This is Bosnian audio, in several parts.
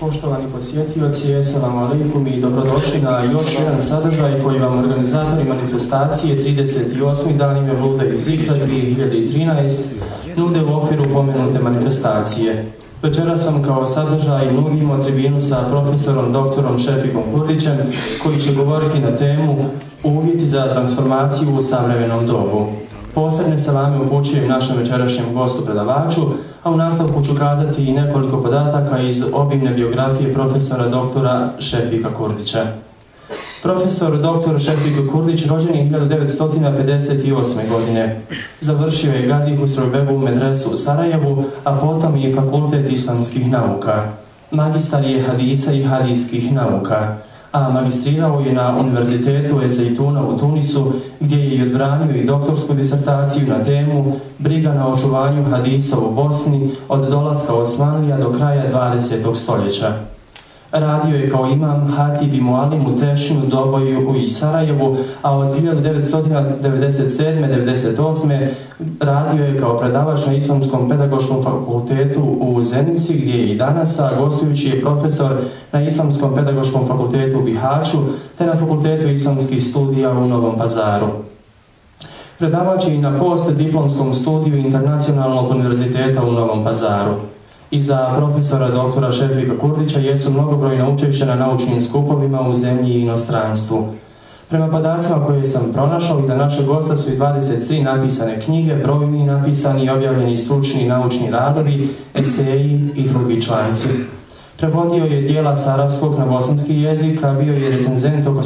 Poštovani posjetioci, assalamu alaikum i dobrodošli na još jedan sadržaj koji vam organizatori manifestacije 38. dan ime Vluda i Zikra 2013 nude u okviru pomenute manifestacije. Večeras vam kao sadržaj nudimo tribinu sa profesorom doktorom Šefikom Kurdićem koji će govoriti na temu uvjeti za transformaciju u savremenom dobu. Posebne salame upućujem našem večerašnjem gostu predavaču, a u nastavku ću kazati i nekoliko podataka iz obimne biografije profesora doktora Šefika Kurdića. Profesor dr. Šefik Kurdić rođen je 1958. godine. Završio je Gazi Husrobebu u medresu u Sarajevu, a potom i fakultet islamskih nauka. Magistar je hadisa i hadijskih nauka a magistrirao je na Univerzitetu Ezeituna u Tunisu, gdje je i odbranio i doktorsku disertaciju na temu Briga na očuvanju hadisa u Bosni od dolaska Osmanlija do kraja 20. stoljeća. Radio je kao imam Hatib i Mualim u Tešinu, Doboju i Sarajevu, a od 1997-1998 radio je kao predavač na Islamskom pedagoškom fakultetu u Zenici, gdje je i danas, a gostujući je profesor na Islamskom pedagoškom fakultetu u Bihaću, te na fakultetu islamskih studija u Novom Pazaru. Predavač je i na post diplomskom studiju Internacionalnog univerziteta u Novom Pazaru i za profesora doktora Šefika Kurdića jesu mnogobrojna učešća na naučnim skupovima u zemlji i inostranstvu. Prema podacima koje sam pronašao, iza našeg gosta su i 23 napisane knjige, brojni napisani i objavljeni stručni naučni radovi, eseji i drugi članci. Prevodio je dijela s arapskog na bosanski jezik, a bio je recenzent oko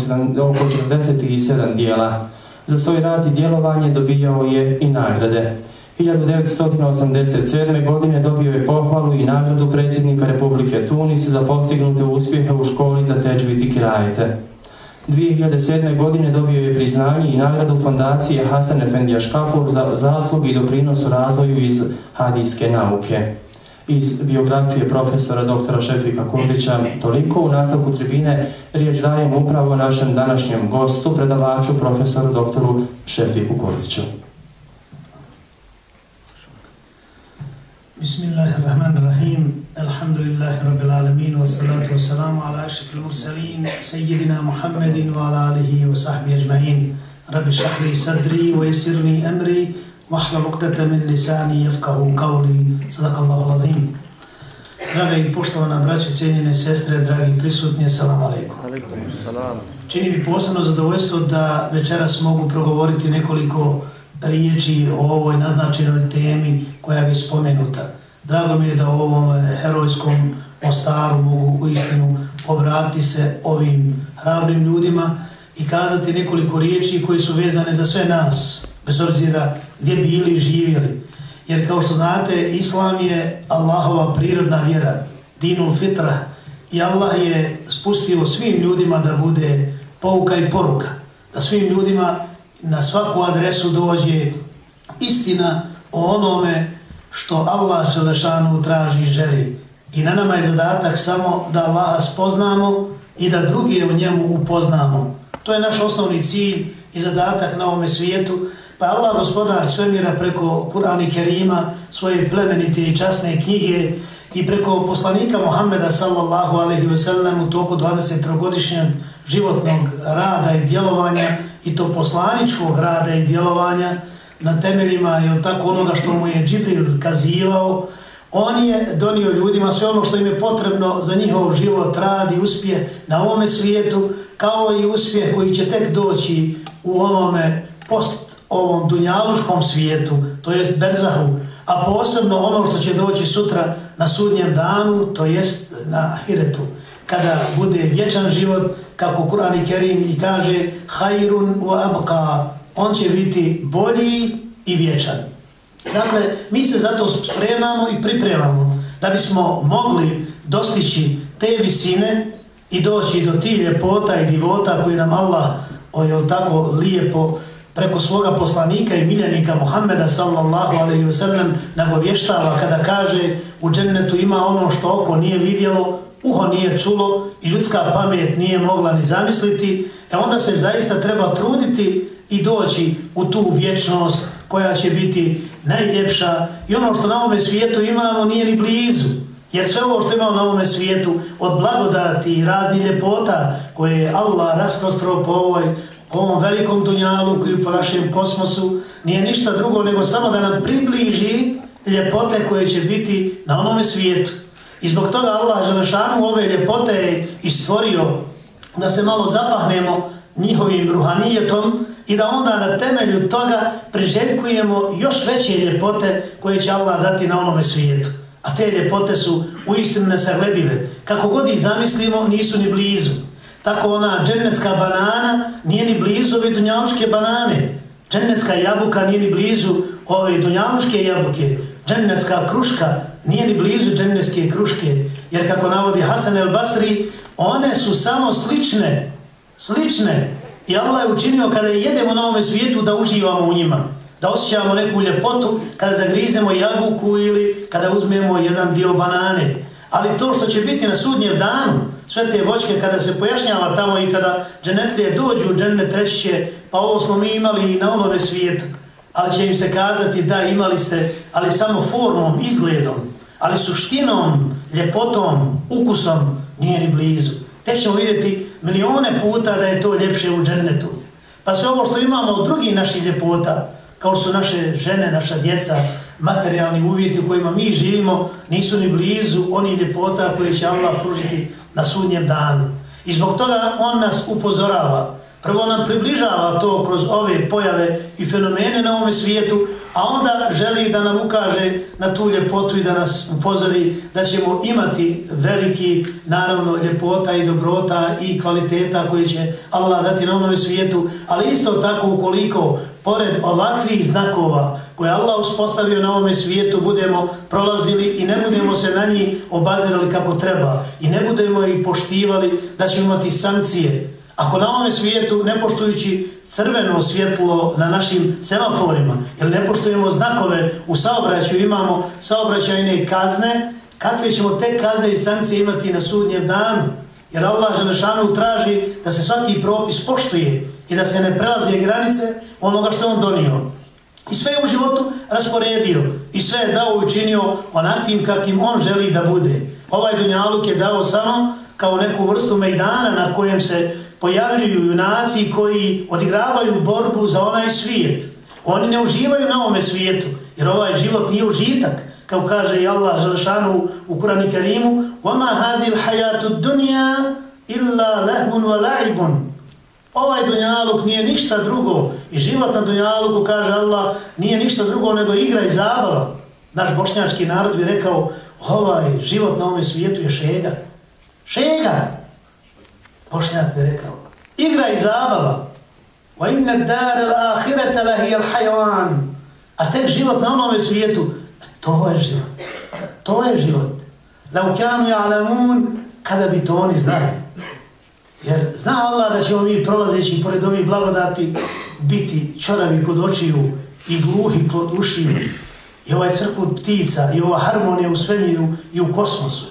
47 dijela. Za svoj rad i djelovanje dobijao je i nagrade. 1987. godine dobio je pohvalu i nagradu predsjednika Republike Tunis za postignute uspjehe u školi za teđvit i kirajete. 2007. godine dobio je priznanje i nagradu fondacije Hasan Efendija Škapur za zaslug i doprinos u razvoju iz hadijske nauke. Iz biografije profesora doktora Šefika Kurdića toliko u nastavku tribine riječ dajem upravo našem današnjem gostu, predavaču profesoru doktoru Šefiku Kurdiću. بسم الله الرحمن الرحيم الحمد لله رب العالمين والصلاة والسلام على أشرف المرسلين سيدنا محمد وعلى آله وصحبه أجمعين رب اشرح لي صدري ويسر لي أمري واحلل عقدة من لساني يفقه قولي صدق الله العظيم Draga i poštovana braća, cijenjene sestre, dragi prisutni, assalamu alaikum. Čini mi posebno zadovoljstvo da večeras mogu progovoriti nekoliko riječi o ovoj naznačenoj temi koja bi spomenuta. Drago mi je da u ovom e, herojskom Mostaru mogu u istinu obratiti se ovim hrabrim ljudima i kazati nekoliko riječi koje su vezane za sve nas, bez obzira gdje bili i živjeli. Jer kao što znate, Islam je Allahova prirodna vjera, dinul fitra, i Allah je spustio svim ljudima da bude pouka i poruka, da svim ljudima na svaku adresu dođe istina o onome što Allah Želešanu traži i želi. I na nama je zadatak samo da Allaha spoznamo i da drugi o njemu upoznamo. To je naš osnovni cilj i zadatak na ovome svijetu. Pa Allah gospodar svemira preko Kur'ana Kerima, svoje plemenite i časne knjige i preko poslanika Muhammeda sallallahu alaihi ve sellem u toku 23-godišnjeg životnog rada i djelovanja i to poslaničkog rada i djelovanja na temeljima ili tako onoga što mu je Džibril kazivao, on je donio ljudima sve ono što im je potrebno za njihov život, rad i uspje na ovome svijetu, kao i uspje koji će tek doći u onome post ovom dunjaluškom svijetu, to jest Berzahu, a posebno ono što će doći sutra na sudnjem danu, to jest na Hiretu, kada bude vječan život, kako Kur'an i Kerim i kaže hajrun wa abqa, on će biti bolji i vječan. Dakle, mi se zato spremamo i pripremamo da bismo mogli dostići te visine i doći do ti ljepota i divota koji nam Allah o, je tako lijepo preko svoga poslanika i miljenika Muhammeda sallallahu alaihi wa sallam nagovještava kada kaže u džennetu ima ono što oko nije vidjelo, uho nije čulo i ljudska pamet nije mogla ni zamisliti, e onda se zaista treba truditi i doći u tu vječnost koja će biti najljepša i ono što na ovome svijetu imamo nije ni blizu. Jer sve ovo što imamo na ovome svijetu, od blagodati i radni ljepota koje je Allah rasprostro po, ovoj, po ovom velikom dunjalu koji po našem kosmosu, nije ništa drugo nego samo da nam približi ljepote koje će biti na onome svijetu. I zbog toga Allah Želešanu ove ljepote je istvorio da se malo zapahnemo njihovim ruhanijetom i da onda na temelju toga priželjkujemo još veće ljepote koje će Allah dati na onome svijetu. A te ljepote su u istinu nesagledive. Kako god ih zamislimo, nisu ni blizu. Tako ona džennetska banana nije ni blizu ove dunjaluške banane. Džennetska jabuka nije ni blizu ove dunjaluške jabuke. Džennetska kruška nije ni blizu dženevske kruške. Jer kako navodi Hasan el Basri, one su samo slične. Slične. I Allah je učinio kada jedemo na ovome svijetu da uživamo u njima da osjećamo neku ljepotu kada zagrizemo jabuku ili kada uzmemo jedan dio banane. Ali to što će biti na sudnjem danu, sve te voćke kada se pojašnjava tamo i kada dženetlije dođu u džennet treći će, pa ovo smo mi imali i na onome svijetu, ali će im se kazati da imali ste, ali samo formom, izgledom, ali suštinom, ljepotom, ukusom nije ni blizu. Tek ćemo vidjeti milione puta da je to ljepše u džennetu. Pa sve ovo što imamo od drugih naših ljepota, kao su naše žene, naša djeca, materijalni uvjeti u kojima mi živimo, nisu ni blizu oni ljepota koje će Allah pružiti na sudnjem danu. I zbog toga on nas upozorava. Prvo nam približava to kroz ove pojave i fenomene na ovom svijetu, a onda želi da nam ukaže na tu ljepotu i da nas upozori da ćemo imati veliki, naravno, ljepota i dobrota i kvaliteta koje će Allah dati na ovom svijetu, ali isto tako ukoliko pored ovakvih znakova koje Allah uspostavio na ovome svijetu budemo prolazili i ne budemo se na njih obazirali kako treba i ne budemo ih poštivali da ćemo imati sankcije. Ako na ovome svijetu ne poštujući crveno svjetlo na našim semaforima jer ne poštujemo znakove u saobraćaju imamo saobraćajne kazne, kakve ćemo te kazne i sankcije imati na sudnjem danu? Jer Allah Želešanu traži da se svaki propis poštuje i da se ne prelaze granice onoga što je on donio. I sve je u životu rasporedio i sve je dao i učinio onakvim kakvim on želi da bude. Ovaj dunjaluk je dao samo kao neku vrstu mejdana na kojem se pojavljuju junaci koji odigravaju borbu za onaj svijet. Oni ne uživaju na ovome svijetu, jer ovaj život nije užitak, kao kaže i Allah Želšanu u Kurani Kerimu وَمَا هَذِي الْحَيَاتُ الدُّنْيَا إِلَّا لَهْبٌ وَلَعِبٌ Ovaj dunjaluk nije ništa drugo i život na dunjaluku, kaže Allah, nije ništa drugo nego igra i zabava. Naš bošnjački narod bi rekao, ovaj život na ovom svijetu je šega. Šega! Bošnjak bi rekao, igra i zabava. Wa inna dar al-ahirata lahi al-hayawan. A tek život na onome svijetu, to je život. To je život. La kanu ja'lamun, kada bi to oni znali. Jer zna Allah da ćemo mi prolazeći pored ovih blagodati biti čoravi kod očiju i gluhi kod ušiju. I ovaj crkut ptica i ova harmonija u svemiru i u kosmosu.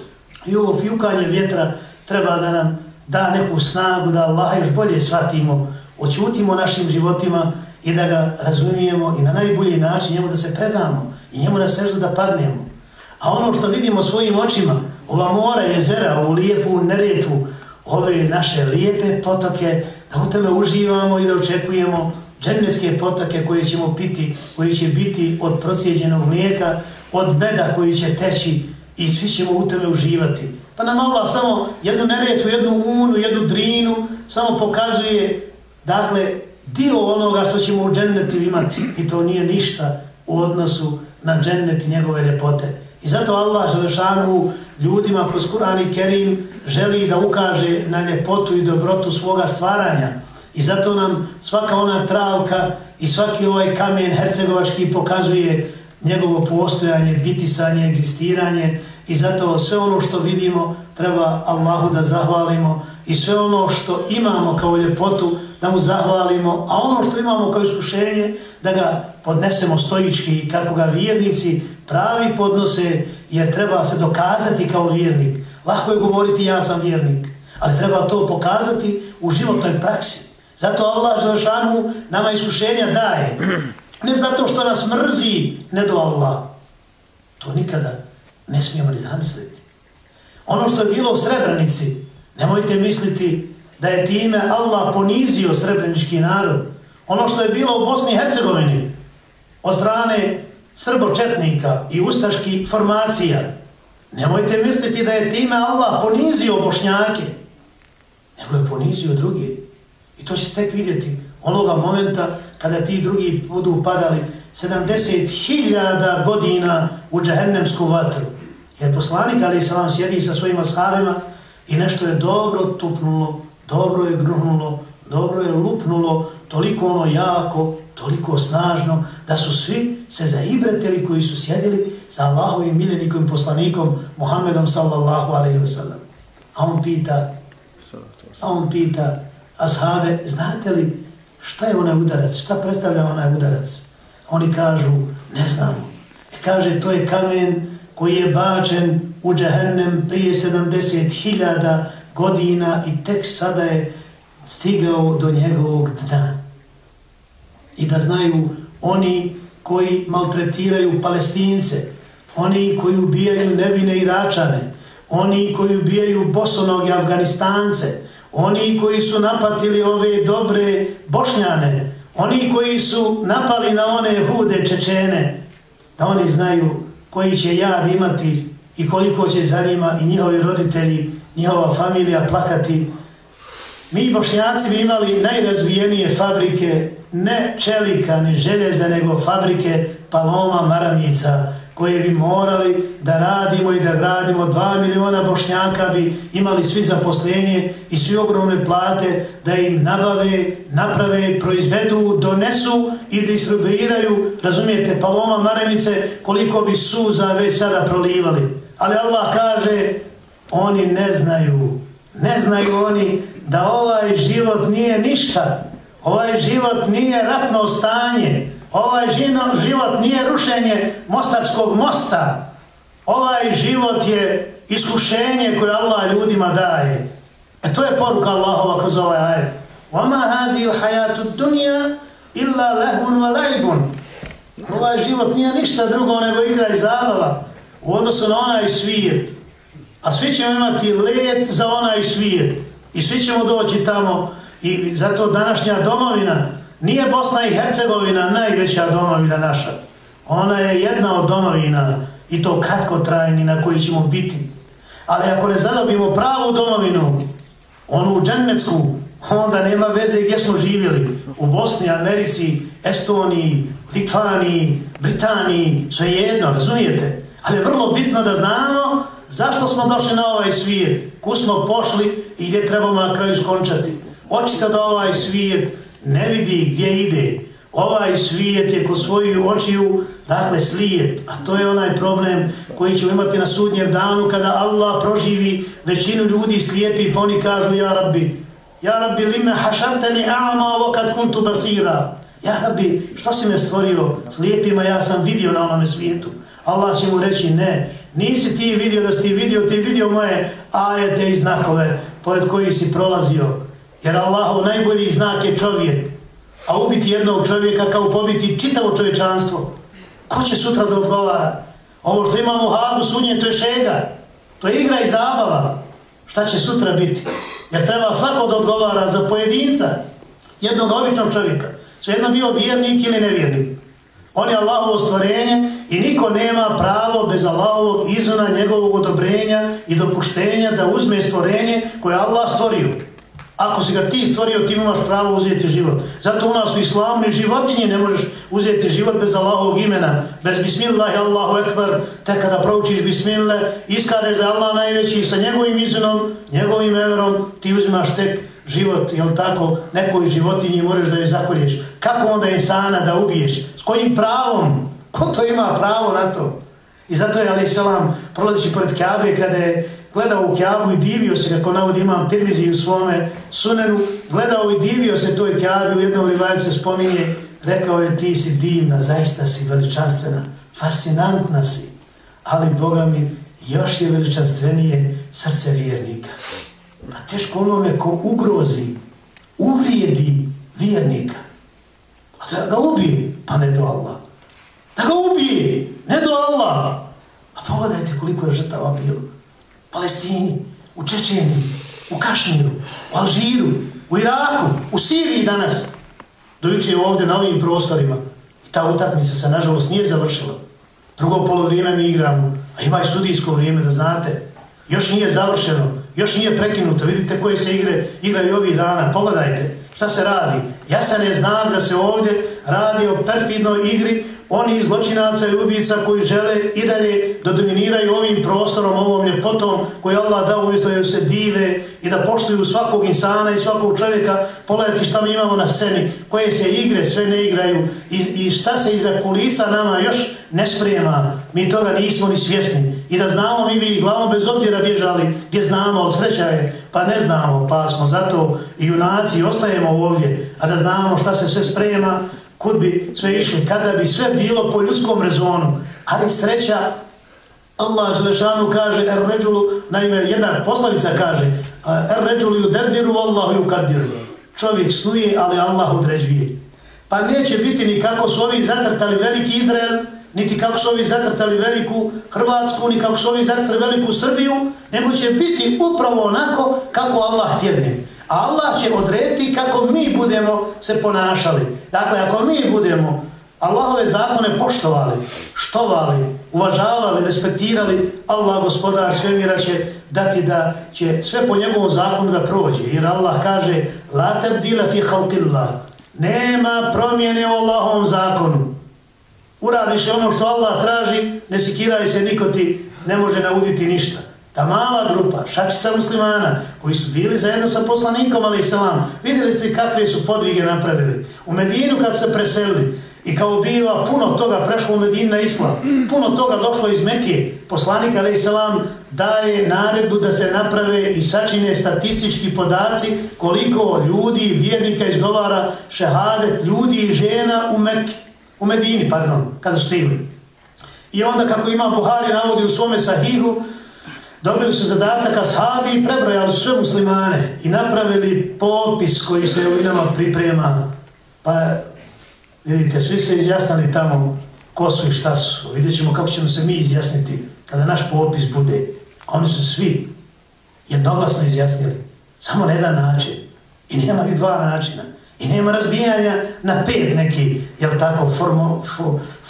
I ovo fjukanje vjetra treba da nam da neku snagu da Allah još bolje shvatimo, očutimo našim životima i da ga razumijemo i na najbolji način njemu da se predamo i njemu na seždu da padnemo. A ono što vidimo svojim očima, ova mora, jezera, ovu lijepu neretvu, ove naše lijepe potoke, da u tome uživamo i da očekujemo džennetske potoke koje ćemo piti, koji će biti od procijeđenog mlijeka, od meda koji će teći i svi ćemo u tome uživati. Pa nam Allah samo jednu neretvu, jednu unu, jednu drinu, samo pokazuje, dakle, dio onoga što ćemo u džennetu imati i to nije ništa u odnosu na džennet i njegove ljepote. I zato Allah Želešanu ljudima kroz Kur'an i Kerim želi da ukaže na ljepotu i dobrotu svoga stvaranja. I zato nam svaka ona travka i svaki ovaj kamen hercegovački pokazuje njegovo postojanje, bitisanje, egzistiranje i zato sve ono što vidimo treba Allahu da zahvalimo i sve ono što imamo kao ljepotu da mu zahvalimo, a ono što imamo kao iskušenje da ga podnesemo stojički kako ga vjernici pravi podnose jer treba se dokazati kao vjernik. Lahko je govoriti ja sam vjernik, ali treba to pokazati u životnoj praksi. Zato Allah Želešanu nama iskušenja daje. Ne zato što nas mrzi, ne do Allah. To nikada ne smijemo ni zamisliti. Ono što je bilo u Srebrenici, nemojte misliti da je time Allah ponizio srebrenički narod. Ono što je bilo u Bosni i Hercegovini od strane srbočetnika i ustaških formacija, nemojte misliti da je time Allah ponizio bošnjake, nego je ponizio druge. I to ćete tek vidjeti onoga momenta kada ti drugi budu upadali 70.000 godina u džahennemsku vatru. Jer poslanik, ali se sjedi sa svojim sahabima i nešto je dobro tupnulo, dobro je gnuhnulo, dobro je lupnulo, toliko ono jako, toliko snažno, da su svi se zaibretili koji su sjedili sa Allahovim miljenikom poslanikom Muhammedom sallallahu alaihi wa sallam. A on pita, a on pita, ashabe, znate li šta je onaj udarac, šta predstavlja onaj udarac? Oni kažu, ne znamo. E kaže, to je kamen koji je bačen u džahennem prije 70.000 godina i tek sada je stigao do njegovog dna. I da znaju oni koji maltretiraju palestince, oni koji ubijaju nevine iračane, oni koji ubijaju bosonoge afganistance, oni koji su napatili ove dobre bošnjane, oni koji su napali na one hude čečene, da oni znaju koji će jad imati i koliko će za njima i njihovi roditelji, njihova familija plakati. Mi bošnjaci bi imali najrazvijenije fabrike, ne čelika, ni željeza, nego fabrike paloma, maramnica, koje bi morali da radimo i da gradimo. Dva miliona bošnjaka bi imali svi zaposlenje i svi ogromne plate da im nabave, naprave, proizvedu, donesu i distribuiraju, razumijete, paloma, maremice koliko bi suza već sada prolivali. Ali Allah kaže, oni ne znaju, ne znaju oni da ovaj život nije ništa, ovaj život nije ratno stanje, Ovaj život nije rušenje mostarskog mosta. Ovaj život je iskušenje koje Allah ljudima daje. E to je poruka Allahova kroz ovaj ajed. وَمَا هَذِي الْحَيَاتُ الدُّنْيَا إِلَّا لَهْمٌ وَلَيْبٌ Ovaj život nije ništa drugo nego igra i zabava u odnosu na onaj svijet. A svi ćemo imati let za onaj svijet. I svi ćemo doći tamo. I zato današnja domovina Nije Bosna i Hercegovina najveća domovina naša. Ona je jedna od domovina i to kratko trajni na koji ćemo biti. Ali ako ne zadobimo pravu domovinu, onu u džennecku, onda nema veze gdje smo živjeli. U Bosni, Americi, Estoniji, Litvaniji, Britaniji, sve jedno, razumijete? Ali je vrlo bitno da znamo zašto smo došli na ovaj svijet, ku smo pošli i gdje trebamo na kraju skončati. Očito da ovaj svijet ne vidi gdje ide. Ovaj svijet je kod svoju očiju, dakle, slijep. A to je onaj problem koji ćemo imati na sudnjem danu kada Allah proživi većinu ljudi slijepi, pa oni kažu, ja rabbi, ja rabbi, lime hašarteni a'ma ovo kad kuntu basira. Ja rabbi, što si me stvorio slijepima, ja sam vidio na onome svijetu. Allah će mu reći, ne, nisi ti vidio da si ti vidio, ti vidio moje ajete i znakove pored kojih si prolazio. Jer Allahov najbolji znak je čovjek. A ubiti jednog čovjeka kao pobiti čitavo čovječanstvo. Ko će sutra da odgovara? Ovo što imamo u Hagu sunje, to je šega. To je igra i zabava. Šta će sutra biti? Jer treba svako da odgovara za pojedinca jednog običnog čovjeka. Svejedno bio vjernik ili nevjernik. On je Allahovo stvorenje i niko nema pravo bez Allahovog izvona njegovog odobrenja i dopuštenja da uzme stvorenje koje Allah stvorio. Ako si ga ti stvorio, ti imaš pravo uzeti život. Zato u nas u islamu ni životinje ne možeš uzeti život bez Allahovog imena. Bez bismillahi Allahu ekbar, te kada proučiš bismillah, iskareš da je Allah najveći sa njegovim izinom, njegovim everom, ti uzimaš tek život, jel tako, nekoj životinji moraš da je zakolješ. Kako onda je sana da ubiješ? S kojim pravom? Ko to ima pravo na to? I zato je, alaih salam, prolazići pored Kaabe, kada je gledao u Kjabu i divio se, kako navodi imam Tirmizi u svome sunenu, gledao i divio se toj Kjabi, u jednom rivaju se spominje, rekao je ti si divna, zaista si veličanstvena, fascinantna si, ali Boga mi još je veličanstvenije srce vjernika. Pa teško onome ko ugrozi, uvrijedi vjernika, a da ga ubije, pa ne do Allah. Da ga ubije, ne do Allah. A pogledajte koliko je žrtava bilo. Palestini, u Čečeni, u Kašmiru, u Alžiru, u Iraku, u Siriji danas. Dojuče ovdje na ovim prostorima. I ta utakmica se, nažalost, nije završila. Drugo polovrijeme mi igramo, a ima i sudijsko vrijeme, da znate. Još nije završeno, još nije prekinuto. Vidite koje se igre igraju ovih dana. Pogledajte šta se radi. Ja se ne znam da se ovdje radi o perfidnoj igri oni zločinaca i ubica koji žele i dalje da dominiraju ovim prostorom, ovom ljepotom koji Allah dao umjesto da se dive i da poštuju svakog insana i svakog čovjeka, pogledajte šta mi imamo na sceni, koje se igre sve ne igraju i, i šta se iza kulisa nama još ne sprema, mi toga nismo ni svjesni. I da znamo, mi bi glavom bez obzira bježali gdje znamo, ali sreća je, pa ne znamo, pa smo zato i junaci ostajemo ovdje, a da znamo šta se sve sprema, kud bi sve išli, kada bi sve bilo po ljudskom rezonu. Ali sreća, Allah Želešanu kaže, er ređulu, naime, jedna poslavica kaže, er ređulu ju debiru, Allah ju kadiru. Čovjek snuje, ali Allah određuje. Pa neće biti ni kako su ovi zacrtali veliki Izrael, niti kako su ovi zacrtali veliku Hrvatsku, ni kako su ovi zacrtali veliku Srbiju, nego će biti upravo onako kako Allah tjedne. Allah će odrediti kako mi budemo se ponašali. Dakle, ako mi budemo Allahove zakone poštovali, štovali, uvažavali, respektirali, Allah, gospodar svemira, će dati da će sve po njegovom zakonu da prođe. Jer Allah kaže, la tebdila fi halqillah, nema promjene u Allahovom zakonu. Uradiš ono što Allah traži, ne sikiraj se, niko ti ne može nauditi ništa. Ta mala grupa, šačica muslimana, koji su bili zajedno sa poslanikom, ali i selam, vidjeli ste kakve su podvige napravili. U Medinu kad se preselili, i kao biva puno toga prešlo u Medinu na islam, puno toga došlo iz Mekije, poslanik, ali i daje naredbu da se naprave i sačine statistički podaci koliko ljudi, vjernika izgovara šehadet, ljudi i žena u Mekiji, u Medini, pardon, kada su stigli. I onda kako ima Buhari navodi u svome sahihu, dobili su zadatak ashabi i prebrojali sve muslimane i napravili popis koji se u inama priprema. Pa vidite, svi se izjasnali tamo ko su i šta su. Vidjet ćemo kako ćemo se mi izjasniti kada naš popis bude. A oni su svi jednoglasno izjasnili. Samo na jedan način. I nema ni dva načina. I nema razbijanja na pet neki, jel tako, formu,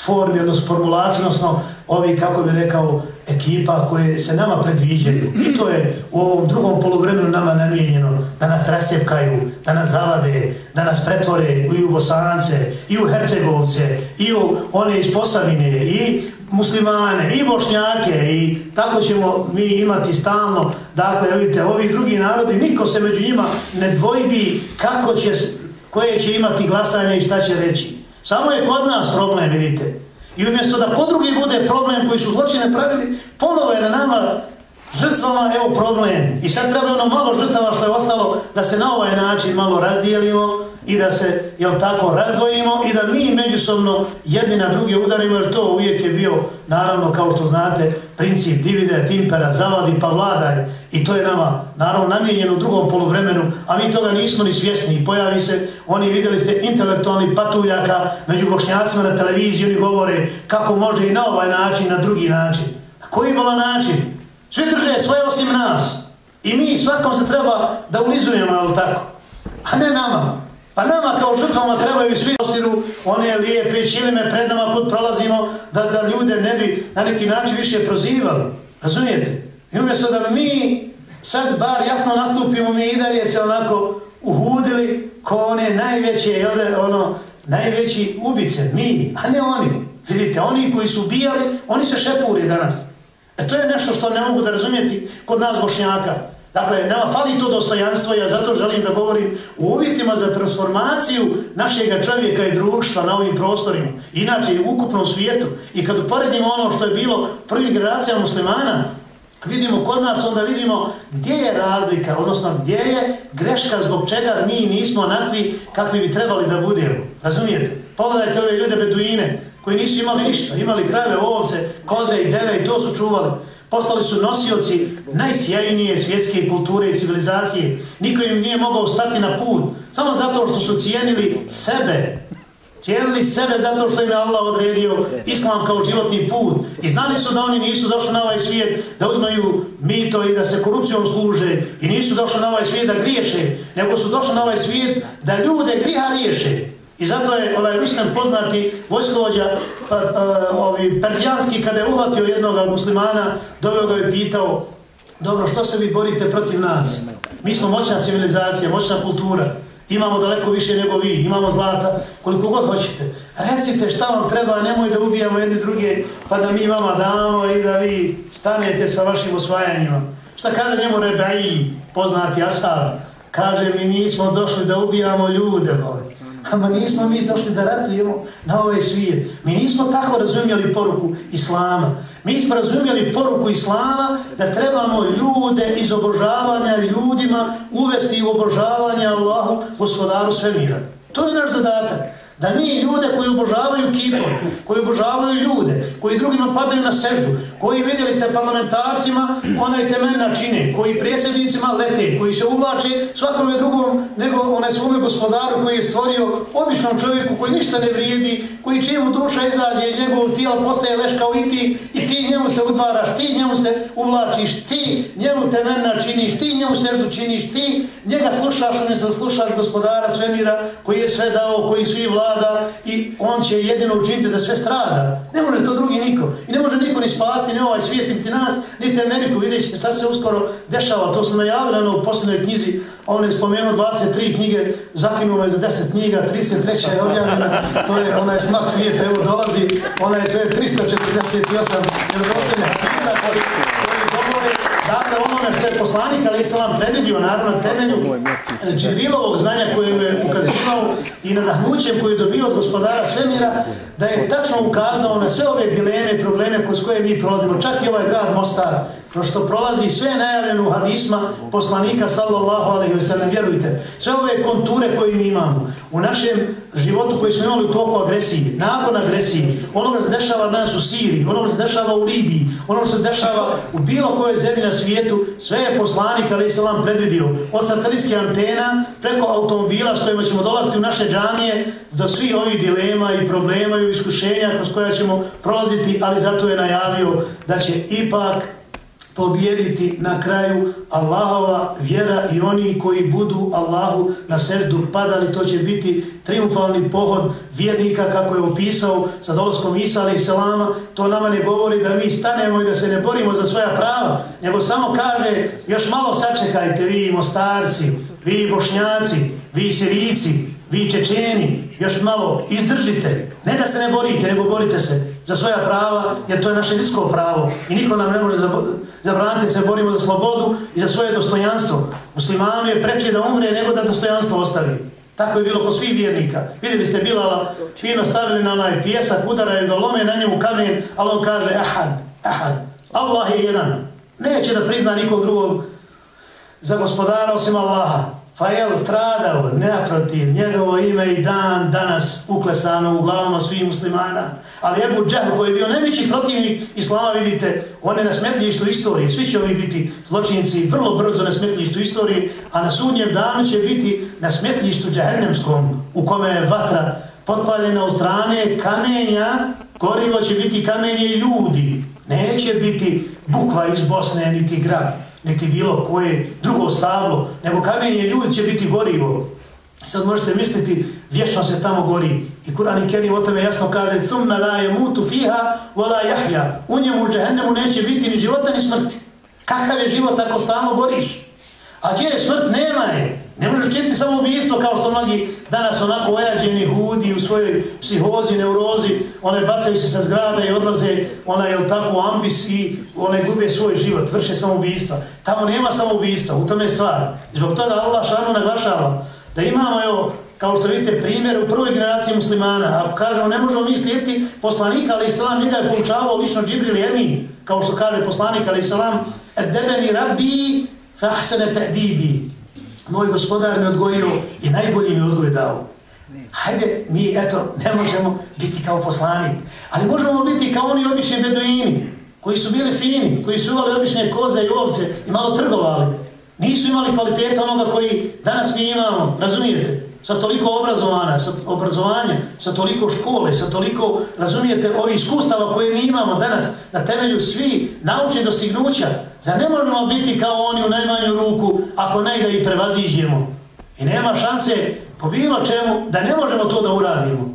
formi, odnosno formulaciju, odnosno ovi, kako bi rekao, ekipa koje se nama predviđaju. I to je u ovom drugom polovremenu nama namijenjeno da nas rasjepkaju, da nas zavade, da nas pretvore u Jugosance, i u Hercegovce, i u one iz Posavine, i muslimane, i bošnjake, i tako ćemo mi imati stalno. Dakle, vidite, ovi drugi narodi, niko se među njima ne dvojbi kako će, koje će imati glasanje i šta će reći. Samo je kod nas problem, vidite. I umjesto da kod drugi bude problem koji su zločine pravili, ponovo je na nama žrtvama, evo problem. I sad treba ono malo žrtava što je ostalo da se na ovaj način malo razdijelimo i da se, jel tako, razdvojimo i da mi međusobno jedni na druge udarimo, jer to uvijek je bio, naravno, kao što znate, princip divide, timpera, zavadi pa vladaj. I to je nama, naravno, namijenjeno u drugom poluvremenu, a mi toga nismo ni svjesni. Pojavi se, oni vidjeli ste intelektualni patuljaka među bošnjacima na televiziji, oni govore kako može i na ovaj način, na drugi način. A koji je način? Sve drže svoje osim nas. I mi svakom se treba da ulizujemo, ali tako? A ne nama. Pa nama kao žrtvama trebaju svi ostiru one lijepe čilime pred nama kod prolazimo da, da ljude ne bi na neki način više prozivali. Razumijete? I umjesto da mi sad bar jasno nastupimo, mi i dalje se onako uhudili ko one najveće, jel da, ono, najveći ubice, mi, a ne oni. Vidite, oni koji su ubijali, oni se šepuri danas. E to je nešto što ne mogu da razumijeti kod nas bošnjaka. Dakle, nama fali to dostojanstvo, ja zato želim da govorim u uvjetima za transformaciju našeg čovjeka i društva na ovim prostorima, inače u ukupnom svijetu. I kad uporedimo ono što je bilo prvi generacija muslimana, vidimo kod nas, onda vidimo gdje je razlika, odnosno gdje je greška zbog čega mi nismo onakvi kakvi bi trebali da budemo. Razumijete? Pogledajte ove ljude beduine koji nisu imali ništa, imali krave, ovce, koze i deve i to su čuvali. Postali su nosioci najsjajnije svjetske kulture i civilizacije. Niko im nije mogao stati na put. Samo zato što su cijenili sebe Cijelili sebe zato što im je Allah odredio islam kao životni put. I znali su da oni nisu došli na ovaj svijet da uzmaju mito i da se korupcijom služe. I nisu došli na ovaj svijet da griješe, nego su došli na ovaj svijet da ljude griha riješe. I zato je onaj Rustem poznati vojskovođa pa, pa, ovi, perzijanski kada je uhvatio jednog muslimana, doveo ga je pitao dobro, što se vi borite protiv nas? Mi smo moćna civilizacija, moćna kultura imamo daleko više nego vi, imamo zlata, koliko god hoćete. Recite šta vam treba, nemoj da ubijamo jedni druge, pa da mi vama damo i da vi stanete sa vašim osvajanjima. Šta kaže njemu Rebeji, poznati Asab? Kaže, mi nismo došli da ubijamo ljude, boli. Ama nismo mi došli da ratujemo na ovaj svijet. Mi nismo tako razumjeli poruku Islama. Mi smo razumjeli poruku Islama da trebamo ljude iz obožavanja ljudima uvesti u obožavanje Allahu, gospodaru svemira. To je naš zadatak da mi ljude koji obožavaju kipove, koji obožavaju ljude, koji drugima padaju na seždu, koji vidjeli ste parlamentarcima onaj temeljna čine, koji prijesednicima lete, koji se uvlače svakome drugom nego onaj svome gospodaru koji je stvorio običnom čovjeku koji ništa ne vrijedi, koji čijemu duša izađe iz njegovog tijela postaje leš kao i ti i ti njemu se udvaraš, ti njemu se uvlačiš, ti njemu temeljna činiš, ti njemu srdu činiš, ti njega slušaš, on se slušaš gospodara svemira koji je sve dao, koji svi vlada i on će jedino učiniti da sve strada. Ne može to drugi niko. I ne može niko ni spasti, ni ovaj svijet, niti nas, niti Ameriku. Vidjet ćete šta se uskoro dešava. To smo najavili ono, u posljednoj knjizi. On je spomenuo 23 knjige, zakinulo je za 10 knjiga, 33. je objavljena. To je onaj smak svijeta, evo dolazi. Ona je, to je 348. Jer dostojne knjiza koji, koji govore Dakle, onome što je poslanik, ali sam vam predvidio, naravno, na temelju Džibrilovog znanja koje je ukazivao i nadahnućem koje je dobio od gospodara svemira, da je tačno ukazao na sve ove dileme i probleme kroz koje mi prolazimo. Čak i ovaj grad Mostar, kroz što prolazi sve najavljeno u hadisma poslanika sallallahu alaihi ve sellem, vjerujte, sve ove konture koje mi imamo u našem životu koji smo imali u toku agresije, nakon agresije, ono što se dešava danas u Siriji, ono što se dešava u Libiji, ono što se dešava u bilo kojoj zemlji na svijetu, sve je poslanik alaihi sallam predvidio, od satelitske antena preko automobila s kojima ćemo dolaziti u naše džamije, do svih ovih dilema i problema i iskušenja kroz koja ćemo prolaziti, ali zato je najavio da će ipak pobjediti na kraju Allahova vjera i oni koji budu Allahu na srdu padali, to će biti triumfalni pohod vjernika kako je opisao sa doloskom Isa alaih salama, to nama ne govori da mi stanemo i da se ne borimo za svoja prava, nego samo kaže još malo sačekajte vi mostarci, vi bošnjaci, vi sirici, vi čečeni, još malo izdržite, ne da se ne borite, nego borite se za svoja prava, jer to je naše ljudsko pravo i niko nam ne može zabraniti se borimo za slobodu i za svoje dostojanstvo. Muslimanu je preče da umre nego da dostojanstvo ostavi. Tako je bilo kod svih vjernika. Vidjeli ste Bilala, fino stavili na onaj pjesak, udaraju ga, lome na njemu kamen, ali on kaže, ahad, ahad, Allah je jedan. Neće da prizna nikog drugog za gospodara osim Allaha. Pa je li stradao, naprotiv, njegovo ime i dan danas uklesano u glavama svih muslimana. Ali Ebu Džehl koji je bio najveći protivnik Islama, vidite, on je na smetljištu istorije. Svi će ovi biti zločinci vrlo brzo na smetljištu istorije, a na sudnjem danu će biti na smetljištu džahennemskom, u kome je vatra potpaljena u strane kamenja, gorivo će biti kamenje ljudi. Neće biti bukva iz Bosne, niti grab niti bilo koje drugo stablo, nego kamenje ljudi će biti gorivo. Sad možete misliti, vječno se tamo gori. I Kur'an i Kerim o tome jasno kaže ثُمَّ لَا يَمُوتُ mutu fiha, يَحْيَا. U njemu u džehennemu neće biti ni života ni smrti. Kakav je život ako stalno goriš? A gdje je smrt? Nema je. Ne možeš činiti samo ubijstvo kao što mnogi danas onako ojađeni hudi u svojoj psihozi, neurozi, one bacaju se sa zgrada i odlaze, ona je tako ambis i one gube svoj život, vrše samo ubijstva. Tamo nema samo ubijstva, u tome je stvar. Zbog toga Allah šanu naglašava da imamo, evo, kao što vidite, primjer u prvoj generaciji muslimana. Ako kažemo, ne možemo mi slijediti poslanika, ali islam njega je poučavao lično Džibril Emin, kao što kaže poslanik, ali islam, edebeni rabbi, fahsene ta'dibi moj gospodar me odgojio i najbolji mi odgoj dao. Hajde, mi, eto, ne možemo biti kao poslanik, ali možemo biti kao oni obični beduini, koji su bili fini, koji su imali obične koze i ovce i malo trgovali. Nisu imali kvaliteta onoga koji danas mi imamo, razumijete? Sa toliko obrazovanja, sa obrazovanja, sa toliko škole, sa toliko, razumijete, ovih iskustava koje mi imamo danas na temelju svi naučnih dostignuća, za ne možemo biti kao oni u najmanju ruku ako ne da ih prevaziđemo. I nema šanse po bilo čemu da ne možemo to da uradimo.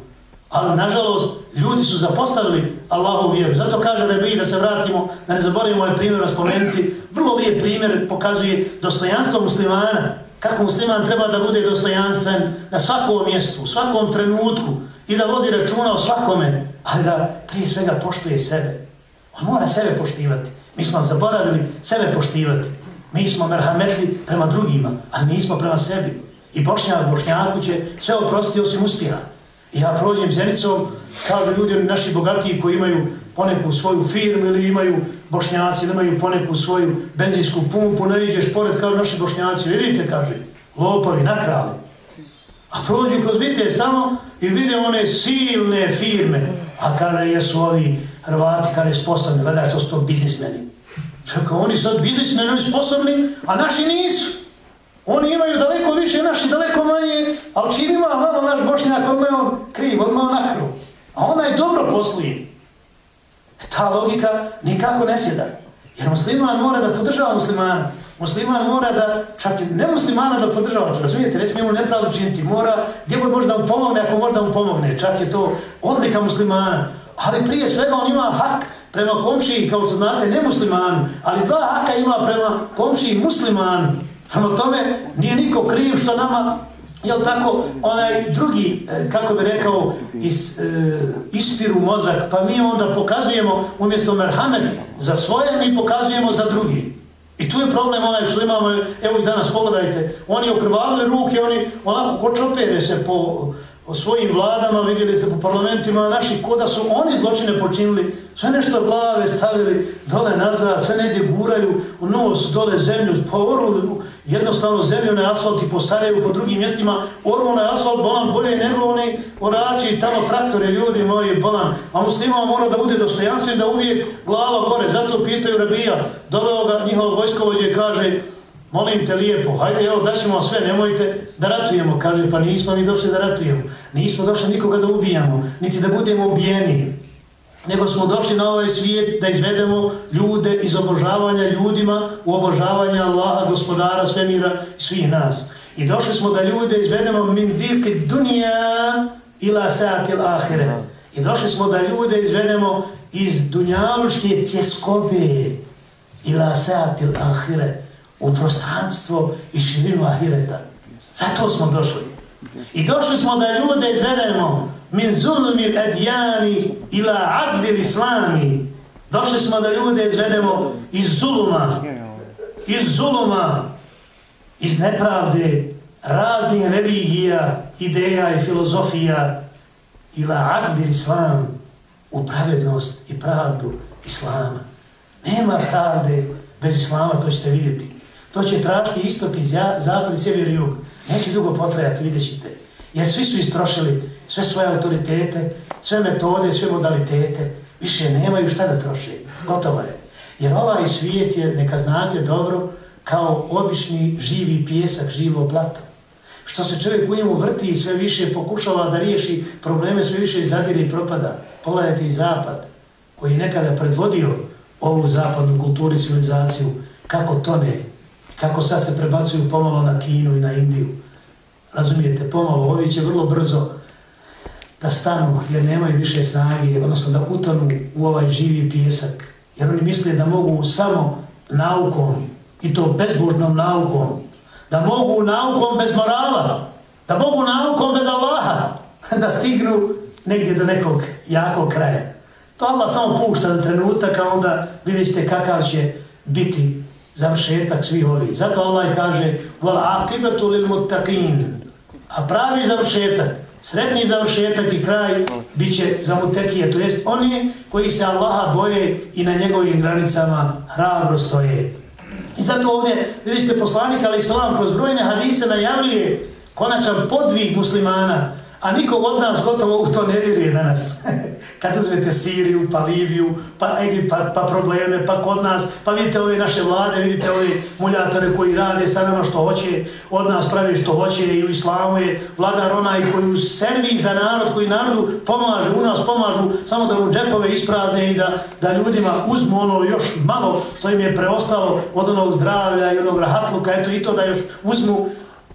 Ali, nažalost, ljudi su zapostavili Allahu vjeru. Zato kaže Rebi da se vratimo, da ne zaboravimo ovaj primjer raspomenuti. Vrlo lijep primjer pokazuje dostojanstvo muslimana. Kako musliman treba da bude dostojanstven na svakom mjestu, u svakom trenutku i da vodi računa o svakome, ali da prije svega poštuje sebe. On mora sebe poštivati. Mi smo zaboravili sebe poštivati. Mi smo merhametli prema drugima, ali nismo prema sebi. I Bošnjak, Bošnjaku će sve oprostiti osim uspjeha. Ja prođem Zenicom, kažu ljudi naši bogatiji koji imaju poneku svoju firmu ili imaju Bošnjaci, imaju poneku svoju benzinsku pumpu, ne ideš pored kao naši Bošnjaci, vidite, kaže, lopovi, nakrali. A prođu kroz Vitez tamo i vide one silne firme, a kada jesu ovi Hrvati, kada je sposobni, gledaj što su to biznismeni. Čekaj, oni su biznismeni, oni sposobni, a naši nisu. Oni imaju daleko više, naši daleko manje, ali čim ima malo naš bošnjak, on me on kriv, on me on nakru. A onaj dobro posluje. E, ta logika nikako ne sjeda. Jer musliman mora da podržava muslimana. Musliman mora da, čak ne muslimana da podržava, razumijete, ne smijemo nepravdu činiti, mora, gdje god može da mu pomogne, ako može da mu pomogne, čak je to odlika muslimana. Ali prije svega on ima hak prema komšiji, kao što znate, ne muslimanu, ali dva haka ima prema komšiji muslimanu. Samo tome, nije niko kriv što nama, jel tako, onaj drugi, e, kako bi rekao, is, e, ispiru mozak, pa mi onda pokazujemo, umjesto merhamet za svoje, mi pokazujemo za drugi. I tu je problem onaj što imamo, evo i danas pogledajte, oni okrvavili ruke, oni onako ko čopere se po o svojim vladama, vidjeli se po parlamentima naši, koda su oni zločine počinili, sve nešto glave stavili dole nazad, sve negdje guraju u nos, dole zemlju, po oru, jednostavno zemlju, na asfalt i postaraju po drugim mjestima, oru na asfalt, bolan, bolje nego oni orači i tamo traktore, ljudi moji, bolan. A muslima mora da bude dostojanstven, da uvijek glava gore, zato pitaju rabija, doveo ga njihov vojskovođe kaže, molim te lijepo, hajde, evo, daćemo sve, nemojte da ratujemo. Kaže, pa nismo mi došli da ratujemo. Nismo došli nikoga da ubijamo, niti da budemo ubijeni. Nego smo došli na ovaj svijet da izvedemo ljude iz obožavanja ljudima u obožavanje Allaha, gospodara, svemira i svih nas. I došli smo da ljude izvedemo min dike dunija ila satil ahire. I došli smo da ljude izvedemo iz dunjaluške tjeskobe ila satil ahire u prostranstvo i širinu ahireta. Zato smo došli. I došli smo da ljude izvedemo min zulmi adjani ila adli islami. Došli smo da ljude izvedemo iz zuluma, iz zuluma, iz nepravde, raznih religija, ideja i filozofija ila adli islam u pravednost i pravdu islama. Nema pravde bez islama, to ćete vidjeti. To će tražiti istok iz zapad i sjever i jug. Neće dugo potrajati, vidjet ćete. Jer svi su istrošili sve svoje autoritete, sve metode, sve modalitete. Više nemaju šta da troši. Gotovo je. Jer ovaj svijet je, neka znate dobro, kao obični živi pjesak, živo blato. Što se čovjek u njemu vrti i sve više pokušava da riješi probleme, sve više zadire i propada. Pogledajte i zapad, koji je nekada predvodio ovu zapadnu kulturu i civilizaciju, kako to ne kako sad se prebacuju pomalo na Kinu i na Indiju. Razumijete, pomalo, ovi će vrlo brzo da stanu jer nemaju više snage, odnosno da utonu u ovaj živi pjesak. Jer oni misle da mogu samo naukom, i to bezbožnom naukom, da mogu naukom bez morala, da mogu naukom bez Allaha, da stignu negdje do nekog jakog kraja. To Allah samo pušta za trenutak, a onda vidjet ćete kakav će biti završetak svih ovih. Zato Allah kaže wal aqibatu lil muttaqin. A pravi završetak, sretni završetak i kraj biće za mutekije, to jest oni koji se Allaha boje i na njegovim granicama hrabro stoje. I zato ovdje vidite poslanik ali salam kroz brojne hadise najavljuje konačan podvig muslimana, A nikog od nas gotovo u to ne vjeruje danas. Kad uzmete Siriju, pa Liviju, pa Egipat, pa, pa probleme, pa kod nas, pa vidite ove naše vlade, vidite ove muljatore koji rade sa nama ono što hoće, od nas pravi što hoće i u islamu je vladar onaj koji servi za narod, koji narodu pomaže, u nas pomažu, samo da mu džepove isprazne i da, da ljudima uzmu ono još malo što im je preostalo od onog zdravlja i onog rahatluka, eto i to da još uzmu,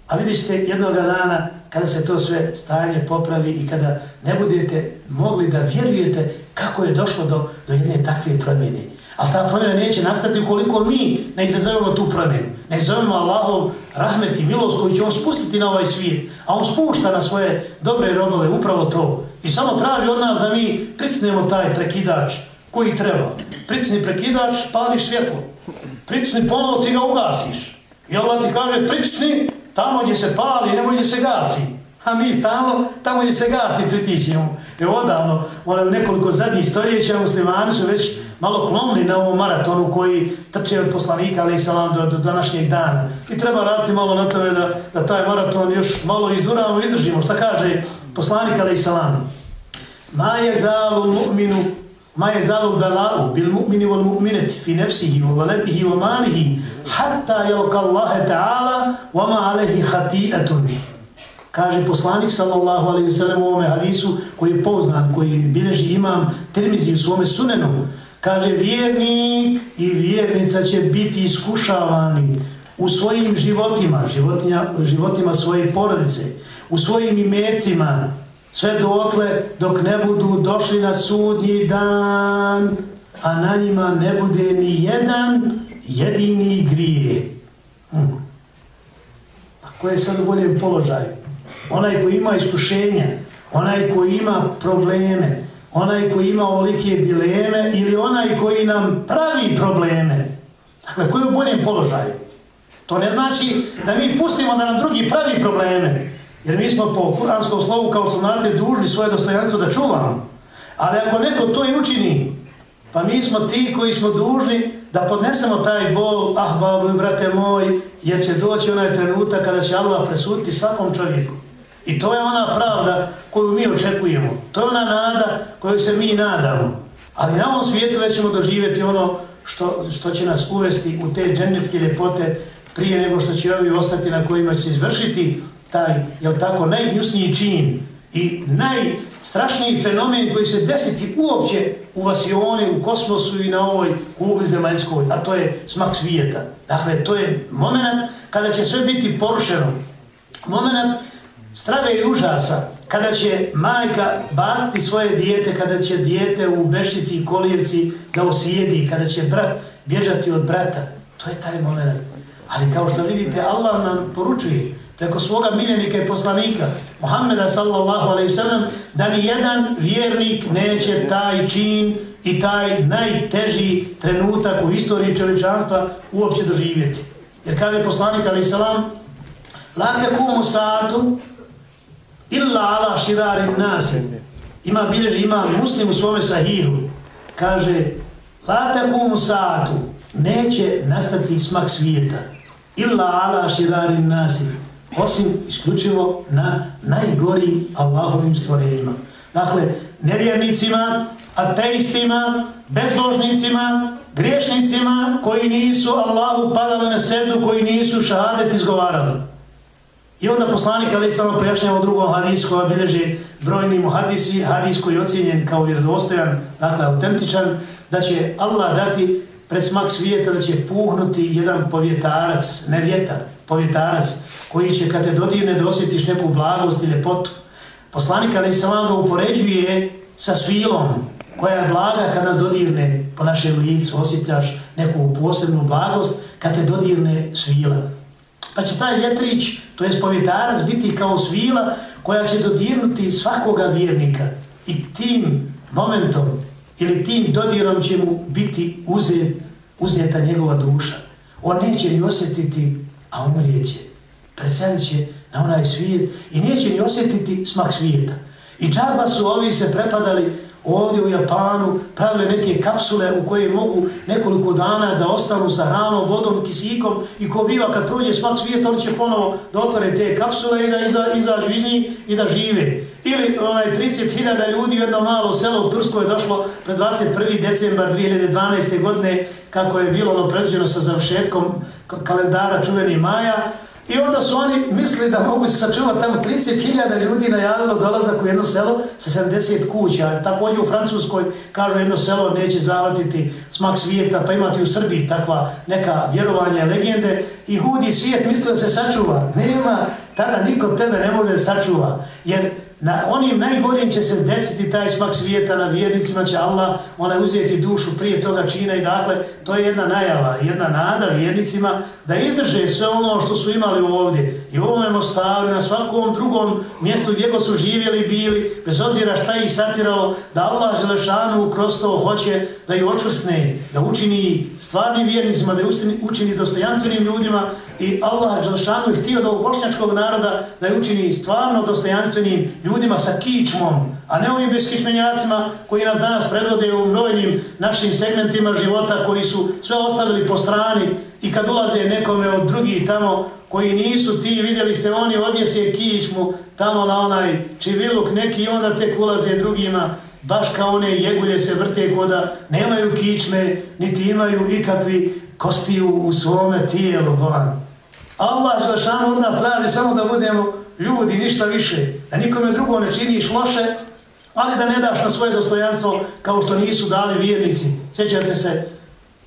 a vidite ćete jednog dana kada se to sve stanje popravi i kada ne budete mogli da vjerujete kako je došlo do, do jedne takve promjene. Ali ta promjena neće nastati ukoliko mi ne izazovemo tu promjenu. Ne izazovemo Allahov rahmet i milost koji će on spustiti na ovaj svijet. A on spušta na svoje dobre robove upravo to. I samo traži od nas da mi pricnemo taj prekidač koji treba. Pricni prekidač, pališ svjetlo. Pricni ponovo, ti ga ugasiš. I Allah ti kaže, pricni, tamo gdje se pali, nemoj gdje se gasi. A mi stalno, tamo gdje se gasi, pritišimo. Jer odavno, ono, nekoliko zadnjih stoljeća muslimani su već malo klonili na ovom maratonu koji trče od poslanika, ali i salam, do, do današnjeg dana. I treba raditi malo na tome da, da taj maraton još malo izduramo i držimo. Šta kaže poslanik, ali i salam? Ma je zalu mu'minu ma je zalu bela'u bil mu'mini wal mu'minati fi nefsihi wa baletihi wa malihi hatta jelka Allahe ta'ala wa ma alehi hati'atun. Kaže poslanik sallallahu alaihi wa sallam u ovome hadisu koji je poznan, koji bilježi imam Tirmizi u svome sunenu. Kaže vjernik i vjernica će biti iskušavani u svojim životima, životinja, životima svoje porodice, u svojim imecima, sve dotle dok ne budu došli na sudnji dan, a na njima ne bude ni jedan jedini grije. Hm. Pa ko je sad u boljem položaju? Onaj koji ima iskušenja, onaj koji ima probleme, onaj koji ima ovolike dileme ili onaj koji nam pravi probleme. Dakle, koji je u boljem položaju? To ne znači da mi pustimo da nam drugi pravi probleme. Jer mi smo po kuranskom slovu kao sunate dužni svoje dostojanstvo da čuvamo. Ali ako neko to i učini, pa mi smo ti koji smo dužni da podnesemo taj bol, ah babu brate moj, jer će doći onaj trenutak kada će Allah presuditi svakom čovjeku. I to je ona pravda koju mi očekujemo. To je ona nada koju se mi nadamo. Ali na ovom svijetu već ćemo doživjeti ono što, što će nas uvesti u te džennetske ljepote prije nego što će ovi ostati na kojima će izvršiti taj, jel tako, najgnjusniji čin i najstrašniji fenomen koji se desiti uopće u vasioni, u kosmosu i na ovoj kugli zemaljskoj, a to je smak svijeta. Dakle, to je moment kada će sve biti porušeno. Moment strave i užasa, kada će majka basti svoje dijete, kada će dijete u bešici i kolijevci da osijedi, kada će brat bježati od brata. To je taj moment. Ali kao što vidite, Allah nam poručuje, preko svoga miljenika i poslanika, Muhammeda sallallahu alaihi sallam, da ni jedan vjernik neće taj čin i taj najteži trenutak u istoriji čovječanstva uopće doživjeti. Jer kaže poslanik alaihi sallam, la tekumu saatu illa ala širari nase. Ima bilježi, ima muslim u svome sahiru. Kaže, la tekumu saatu neće nastati smak svijeta illa ala širari nase osim isključivo na najgorim Allahovim stvorenjima. Dakle, nevjernicima, ateistima, bezbožnicima, griješnicima koji nisu Allahu padali na srdu, koji nisu šahadet izgovarali. I onda poslanik Ali samo pojašnjava u drugom hadisu koja bilježi brojni mu hadisi, hadis koji je ocjenjen kao vjerodostojan, dakle autentičan, da će Allah dati pred smak svijeta da će puhnuti jedan povjetarac, ne vjetar, povjetarac, koji će kad te dodirne da osjetiš neku blagost i ljepotu. Poslanik Ali Salam ga upoređuje sa svilom koja je blaga kad nas dodirne po našem licu, osjećaš neku posebnu blagost kad te dodirne svila. Pa će taj vjetrić, to je povjetarac, biti kao svila koja će dodirnuti svakoga vjernika i tim momentom ili tim dodirom će mu biti uzet, uzeta njegova duša. On neće ni osjetiti, a on preselit će na onaj svijet i neće ni osjetiti smak svijeta. I džaba su ovi se prepadali ovdje u Japanu pravile neke kapsule u koje mogu nekoliko dana da ostanu sa hranom, vodom, kisikom i ko biva kad prođe smak svijeta, oni će ponovo da otvore te kapsule i da iza, izađu iz njih i da žive. Ili onaj 30.000 ljudi u jedno malo selo u Turskoj je došlo pred 21. decembar 2012. godine kako je bilo ono predviđeno sa završetkom kalendara čuveni maja I onda su oni mislili da mogu se sačuvati tamo 30.000 ljudi najavilo dolazak u jedno selo sa 70 kuća. Također u Francuskoj kažu jedno selo neće zavatiti smak svijeta, pa imate u Srbiji takva neka vjerovanja, legende. I hudi svijet misli da se sačuva. Nema, tada niko tebe ne može sačuva. Jer na onim najgorim će se desiti taj smak svijeta na vjernicima, će Allah ona uzeti dušu prije toga čina i dakle, to je jedna najava, jedna nada vjernicima da izdrže sve ono što su imali ovdje. I u ovome Mostaru na svakom drugom mjestu gdje su živjeli i bili, bez obzira šta ih satiralo, da Allah Želešanu kroz to hoće da ju očvrsne, da učini stvarnim vjernicima, da učini dostojanstvenim ljudima i Allah Đalšanu je htio da u bošnjačkog naroda da je učini stvarno dostojanstvenim ljudima sa kičmom, a ne ovim beskičmenjacima koji nas danas predvode u mnojnim našim segmentima života koji su sve ostavili po strani i kad ulaze nekome od drugih tamo koji nisu ti, vidjeli ste, oni odnese kičmu tamo na onaj čiviluk neki i onda tek ulaze drugima, baš kao one jegulje se vrte koda nemaju kičme, niti imaju ikakvi kosti u svome tijelu, bolan. Allah za od nas traži samo da budemo ljudi, ništa više, da nikome drugo ne činiš loše, ali da ne daš na svoje dostojanstvo kao što nisu dali vjernici. Sjećate se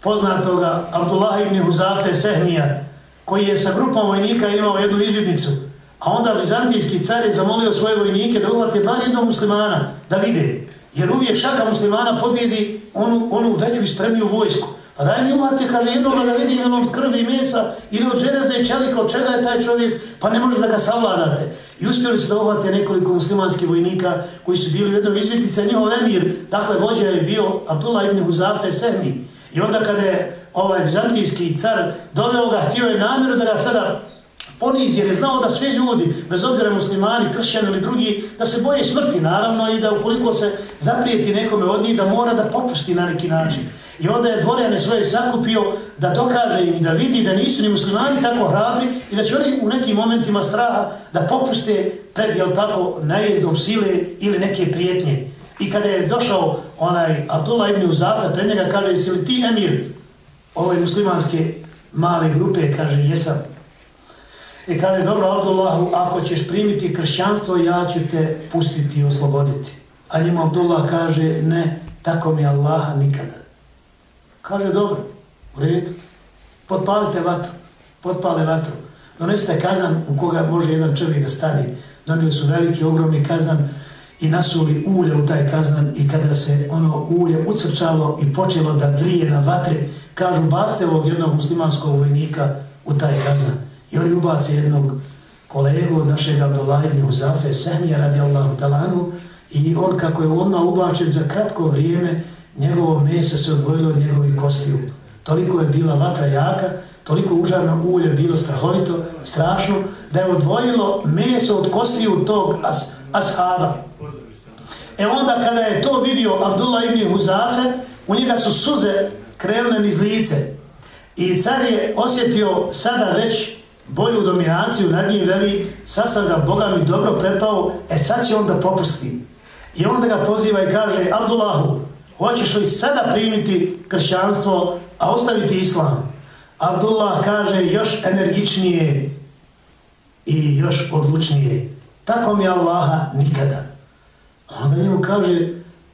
poznatoga Abdullah ibn Huzafe Sehmija, koji je sa grupom vojnika imao jednu izvidnicu, a onda vizantijski car je zamolio svoje vojnike da uhvate bar jednog muslimana da vide, jer uvijek šaka muslimana pobjedi onu, onu veću i spremniju vojsku. Pa daj mi uhvate, kaže, jednoga da vidim ono od krvi i mesa ili od železa i čelika, od čega je taj čovjek, pa ne može da ga savladate. I uspjeli su da uhvate nekoliko muslimanskih vojnika koji su bili u jednoj izvitice, njihov emir, dakle vođa je bio Abdullah ibn Huzafe Sehmi. I onda kada je ovaj vizantijski car doveo ga, htio je namjeru da ga sada ponizi, jer je znao da sve ljudi, bez obzira muslimani, kršćani ili drugi, da se boje smrti, naravno, i da ukoliko se zaprijeti nekome od njih, da mora da popusti na neki način. I onda je dvorjane svoje sakupio da dokaže im da vidi da nisu ni muslimani tako hrabri i da će oni u nekim momentima straha da popuste pred, jel tako, najezdom sile ili neke prijetnje. I kada je došao onaj Abdullah ibn Uzafe, pred njega kaže, jesi li ti emir ove muslimanske male grupe, kaže, jesam. I kaže, dobro, Abdullahu, ako ćeš primiti kršćanstvo, ja ću te pustiti i osloboditi. A njima Abdullah kaže, ne, tako mi Allaha nikada. Kaže, dobro, u redu, potpalite vatru, potpale vatru. Donesite kazan u koga može jedan čovjek da stane. Donili su veliki, ogromni kazan i nasuli ulje u taj kazan i kada se ono ulje ucrčalo i počelo da vrije na vatre, kažu, baste ovog jednog muslimanskog vojnika u taj kazan. I oni ubace jednog kolegu od našeg Abdullah ibn Uzafe, Sehmija radijallahu talanu, i on kako je ona ubačen za kratko vrijeme, njegovo meso se odvojilo od njegovih kostiju. Toliko je bila vatra jaka, toliko užarno ulje bilo strahovito, strašno, da je odvojilo meso od kostiju tog as, ashaba. E onda kada je to vidio Abdullah ibn Huzafe, u njega su suze krenule niz lice. I car je osjetio sada već bolju dominaciju nad njim, veli, sad sam ga Boga mi dobro prepao, e sad će on da popusti. I onda ga poziva i kaže, Abdullahu, hoćeš li sada primiti kršćanstvo, a ostaviti islam? Abdullah kaže još energičnije i još odlučnije. Tako mi Allaha nikada. Onda njemu kaže,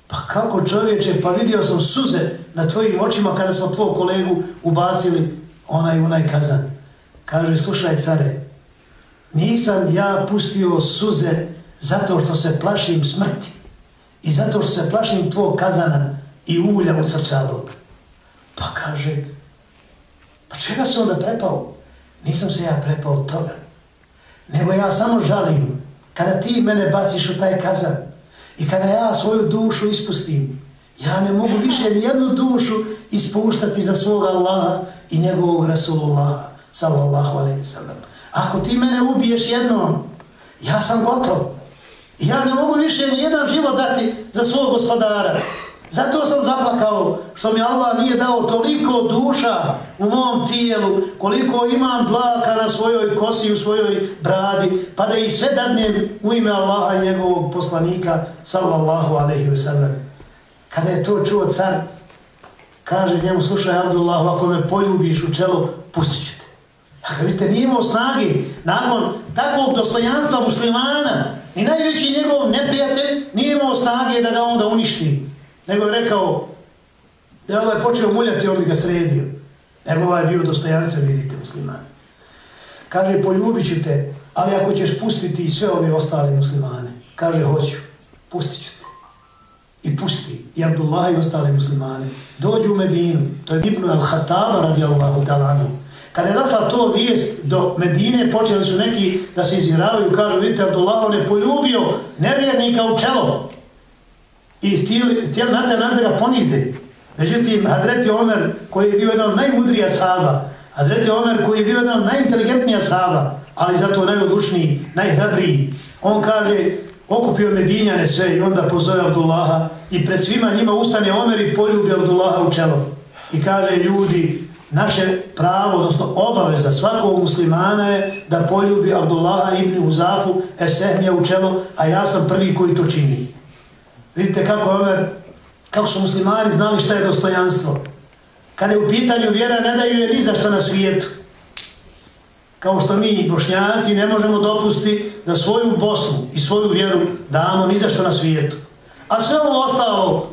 pa kako čovječe, pa vidio sam suze na tvojim očima kada smo tvoj kolegu ubacili onaj onaj kazan. Kaže, slušaj care, nisam ja pustio suze zato što se plašim smrti i zato što se plašim tvojeg kazana i ulja u srčalog. Pa kaže, pa čega se onda prepao? Nisam se ja prepao od toga. Nego ja samo žalim kada ti mene baciš u taj kazan i kada ja svoju dušu ispustim, ja ne mogu više ni jednu dušu ispuštati za svoga Allaha i njegovog Rasulullaha, sallallahu alaihi sallam. Ako ti mene ubiješ jednom, ja sam gotov. Ja ne mogu više ni jedan život dati za svog gospodara. Zato sam zaplakao što mi Allah nije dao toliko duša u mom tijelu, koliko imam dlaka na svojoj kosi, u svojoj bradi, pa da ih sve dadnem u ime Allaha i njegovog poslanika, sallallahu alaihi ve sellem. Kada je to čuo car, kaže njemu, slušaj Abdullahu, ako me poljubiš u čelo, pustit ću te. A vidite, nije imao snagi, nakon takvog dostojanstva muslimana, i najveći njegov neprijatelj nije imao snage da ga onda uništi nego je rekao da je ovaj počeo muljati, on bi ga sredio. Nego ovaj bio dostojanstven, vidite, musliman. Kaže, poljubit ću te, ali ako ćeš pustiti i sve ove ostale muslimane. Kaže, hoću, pustit ću te. I pusti, i Abdullah i ostale muslimane. Dođu u Medinu, to je Ibnu al-Hataba radijallahu talanu. Kada je došla to vijest do Medine, počeli su neki da se izvjeravaju, kažu, vidite, Abdullah on je poljubio nevjernika u čelo i htjeli, htjeli na taj način da ga ponize. Međutim, Hadreti Omer, koji je bio jedan od najmudrija sahaba, Hadreti Omer, koji je bio jedan od najinteligentnija sahaba, ali zato najodušniji, najhrabriji, on kaže, okupio Medinjane sve i onda pozove Abdullaha i pre svima njima ustane Omer i poljubi Abdullaha u čelo. I kaže, ljudi, naše pravo, odnosno obaveza svakog muslimana je da poljubi Abdullaha ibn Uzafu, Esehmija u čelo, a ja sam prvi koji to čini. Vidite kako Omer, kako su muslimani znali šta je dostojanstvo. Kada je u pitanju vjera, ne daju je ni zašto na svijetu. Kao što mi, bošnjaci, ne možemo dopustiti da svoju Bosnu i svoju vjeru damo ni zašto na svijetu. A sve ovo ostalo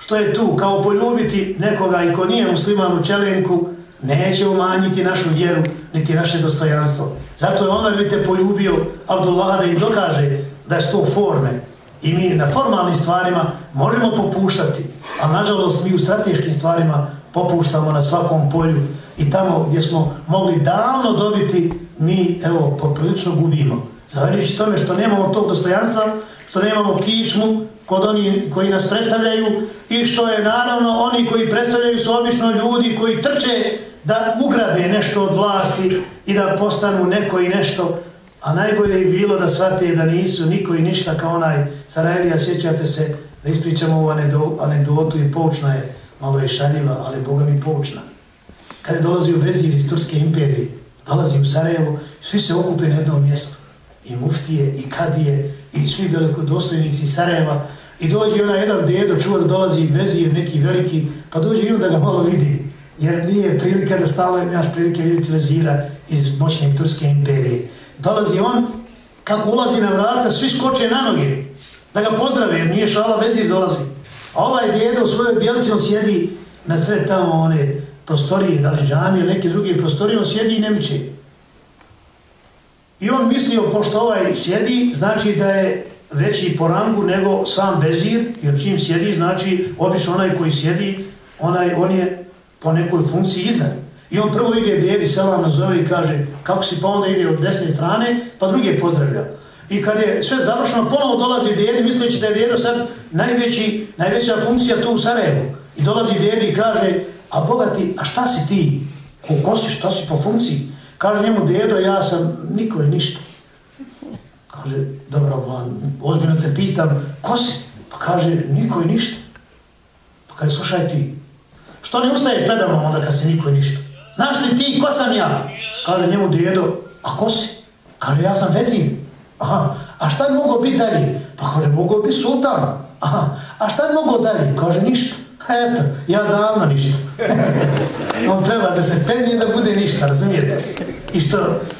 što je tu, kao poljubiti nekoga i ko nije musliman u čelenku, neće umanjiti našu vjeru, niti naše dostojanstvo. Zato je Omer, vidite, poljubio Abdullah da im dokaže da je to forme, I mi na formalnim stvarima možemo popuštati, a nažalost mi u strateškim stvarima popuštamo na svakom polju i tamo gdje smo mogli davno dobiti, mi evo poprilično gubimo. Zahvaljujući tome što nemamo tog dostojanstva, što nemamo kičmu kod oni koji nas predstavljaju i što je naravno oni koji predstavljaju su obično ljudi koji trče da ugrabe nešto od vlasti i da postanu neko i nešto A najbolje je bilo da shvate da nisu niko i ništa kao onaj Sarajlija, sjećate se da ispričamo ovu anedotu i poučna je, malo je šaljiva, ali Boga mi poučna. Kada dolazi u vezir iz Turske imperije, dolazi u Sarajevo, svi se okupe na jednom mjestu. I muftije, i kadije, i svi velikodostojnici iz Sarajeva. I dođe onaj jedan dedo, čuva da dolazi vezir neki veliki, pa dođe i on da ga malo vidi. Jer nije prilika da stalo imaš prilike vidjeti vezira iz moćne Turske imperije dolazi on, kako ulazi na vrata, svi skoče na noge, da ga pozdrave, jer nije šala vezir dolazi. A ovaj djedo u svojoj bijelci, on sjedi na sred tamo one prostorije, da li džami ili neke druge prostorije, on sjedi i ne miče. I on mislio, pošto ovaj sjedi, znači da je veći po rangu nego sam vezir, jer čim sjedi, znači obično onaj koji sjedi, onaj, on je po nekoj funkciji iznad. I on prvo ide dedi selam nazove i kaže kako si pa onda ide od desne strane pa druge pozdravlja. I kad je sve završeno ponovo dolazi dedi misleći da je dedo sad najveći, najveća funkcija tu u Sarajevu. I dolazi dedi i kaže a bogati, a šta si ti? Ko, ko si, šta si po funkciji? Kaže njemu dedo ja sam niko je ništa. Kaže dobro man, ozbiljno te pitam ko si? Pa kaže niko je ništa. Pa kaže slušaj ti, što ne ustaješ predavnom onda kad se niko ništa? Znaš li ti, ko sam ja? Kaže njemu djedo, a ko si? Kaže, ja sam vezir. Aha, a šta bi mogao biti dalje? Pa kaže, mogao biti sultan. Aha, a šta bi mogao dalje? Kaže, ništa. Eto, ja davno ništa. On treba da se penje da bude ništa, razumijete? I što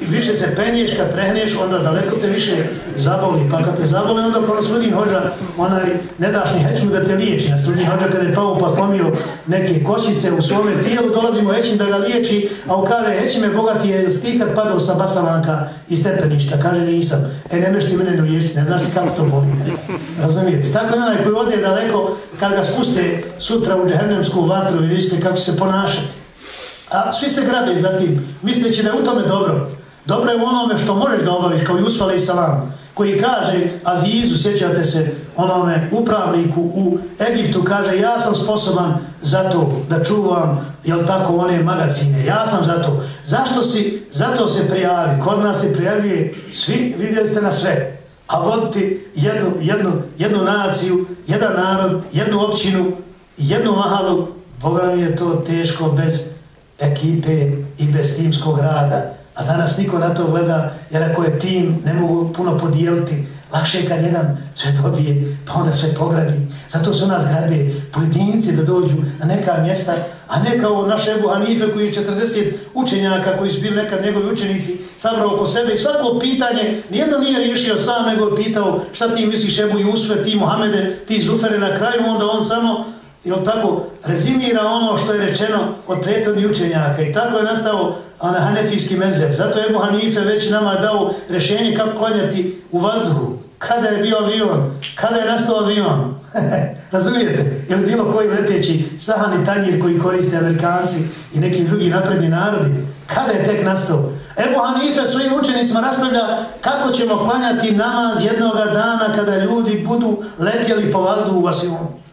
više se penješ, kad trehneš, onda daleko te više zaboli. Pa kad te zaboli, onda kao sudin hođa, onaj, ne daš ni hećmu da te liječi. Na sudin hođa kada je pao pa slomio neke kočice u svome tijelu, dolazimo hećim da ga liječi, a on kaže, heći me, bogati je stikad padao sa basalanka i stepeništa. Kaže, nisam. E, ne meš ti mene liječiti, ne znaš ti kako to boli. Razumijete? Tako je onaj koji ode daleko, kad ga spuste sutra u džehennemsku vatru, vidite kako se ponašati. A svi se grabe za tim, misleći da je u tome dobro. Dobro je u onome što možeš da obaviš, kao Jusuf alaih salam, koji kaže Azizu, sjećate se, onome upravniku u Egiptu, kaže ja sam sposoban za to da čuvam, jel tako, one magazine, ja sam za to. Zašto si, zato se prijavi, kod nas se prijavljuje, svi vidjeli ste na sve. A voditi jednu, jednu, jednu naciju, jedan narod, jednu općinu, jednu mahalu, Boga mi je to teško bez ekipe i bez timskog rada. A danas niko na to gleda, jer ako je tim, ne mogu puno podijeliti. Lakše je kad jedan sve dobije, pa onda sve pograbi. Zato su nas grabe pojedinci da dođu na neka mjesta, a ne kao naš Ebu Hanife koji je 40 učenjaka koji su bili nekad njegovi učenici sabrao oko sebe i svako pitanje nijedno nije riješio sam, nego je pitao šta ti misliš Ebu Jusve, ti Mohamede, ti Zufere na kraju, onda on samo jel tako, rezimira ono što je rečeno od prethodnih učenjaka i tako je nastao na hanefijski mezeb. Zato je Hanife već nama dao rešenje kako klanjati u vazduhu. Kada je bio avion? Kada je nastao avion? Razumijete? Je li bilo koji leteći sahani tanjir koji koriste Amerikanci i neki drugi napredni narodi? Kada je tek nastao? Ebu Hanife svojim učenicima raspravlja kako ćemo klanjati namaz jednoga dana kada ljudi budu letjeli po vazduhu u avionu.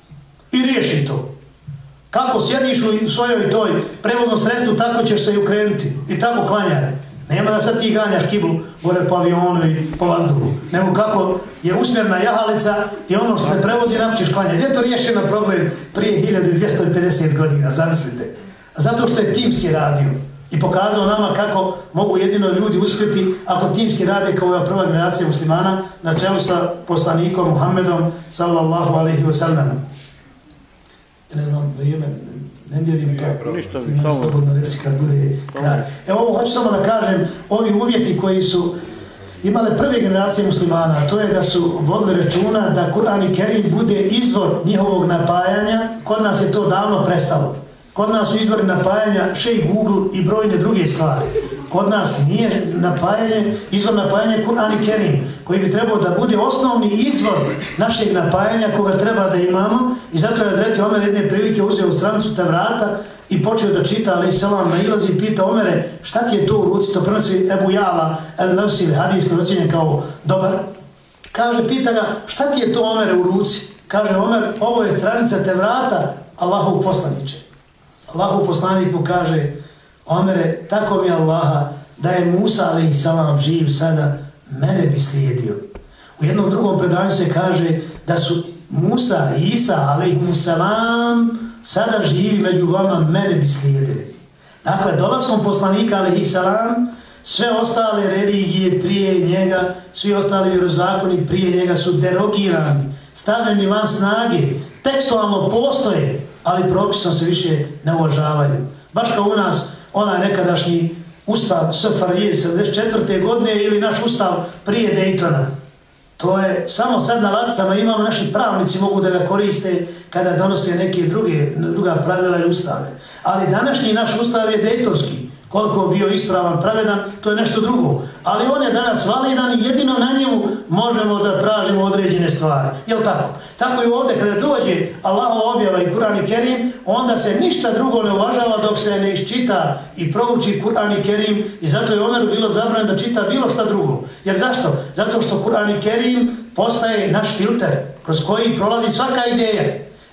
I riješi to. Kako sjediš u svojoj toj prevodnom sredstvu, tako ćeš se i ukrenuti. I tako klanjaj. Nema da sad ti ganjaš kiblu gore po avionu i po vazduhu. Nego kako je usmjerna jahalica i ono što te prevozi, napićeš klanjati. Gdje to riješeno na problem prije 1250 godina, zamislite. Zato što je timski radio i pokazao nama kako mogu jedino ljudi uspjeti ako timski rade kao ova prva generacija muslimana na čelu sa poslanikom Muhammedom sallallahu alaihi wa sallam ne znam, vrijeme, ne vjerim pa ništa, samo slobodno reci kad bude kraj. Evo ovo hoću samo da kažem, ovi uvjeti koji su imale prve generacije muslimana, to je da su vodili računa da Kur'an i Kerim bude izvor njihovog napajanja, kod nas je to davno prestalo. Kod nas su izvori napajanja šej Google i brojne druge stvari. Kod nas nije napajanje, izvor napajanja Kur'an i Kerim, koji bi trebao da bude osnovni izvor našeg napajanja koga treba da imamo. I zato je Adreti Omer jedne prilike uzeo u stranicu te vrata i počeo da čita, ali selam nailazi i pita Omere, šta ti je to u ruci? To prenosi Ebu Jala, El Mevsil, hadijs koji ocjenje kao dobar. Kaže, pita ga, šta ti je to Omere u ruci? Kaže Omer, ovo je stranica te vrata Allahov poslaniče. Allahov poslanik mu kaže, Omere, tako mi Allaha, da je Musa alaih salam živ sada, mene bi slijedio. U jednom drugom predanju se kaže da su Musa i Isa alaih salam sada živi među vama, mene bi slijedili. Dakle, dolaskom poslanika alaih salam, sve ostale religije prije njega, svi ostali vjerozakoni prije njega su derogirani, stavljeni van snage, tekstualno postoje, ali propisom se više ne uvažavaju. Baš kao u nas, onaj nekadašnji ustav SFRJ 74. godine ili naš ustav prije Daytona. To je samo sad na lacama imamo, naši pravnici mogu da ga koriste kada donose neke druge, druga pravila i ustave. Ali današnji naš ustav je Daytonski koliko bio ispravan, pravedan, to je nešto drugo. Ali on je danas validan i jedino na njemu možemo da tražimo određene stvari. Jel tako? Tako i ovdje kada dođe Allahova objava i Kur'an i Kerim, onda se ništa drugo ne uvažava dok se ne iščita i prouči Kur'an i Kerim i zato je Omeru bilo zabranjeno da čita bilo šta drugo. Jer zašto? Zato što Kur'an i Kerim postaje naš filter kroz koji prolazi svaka ideja.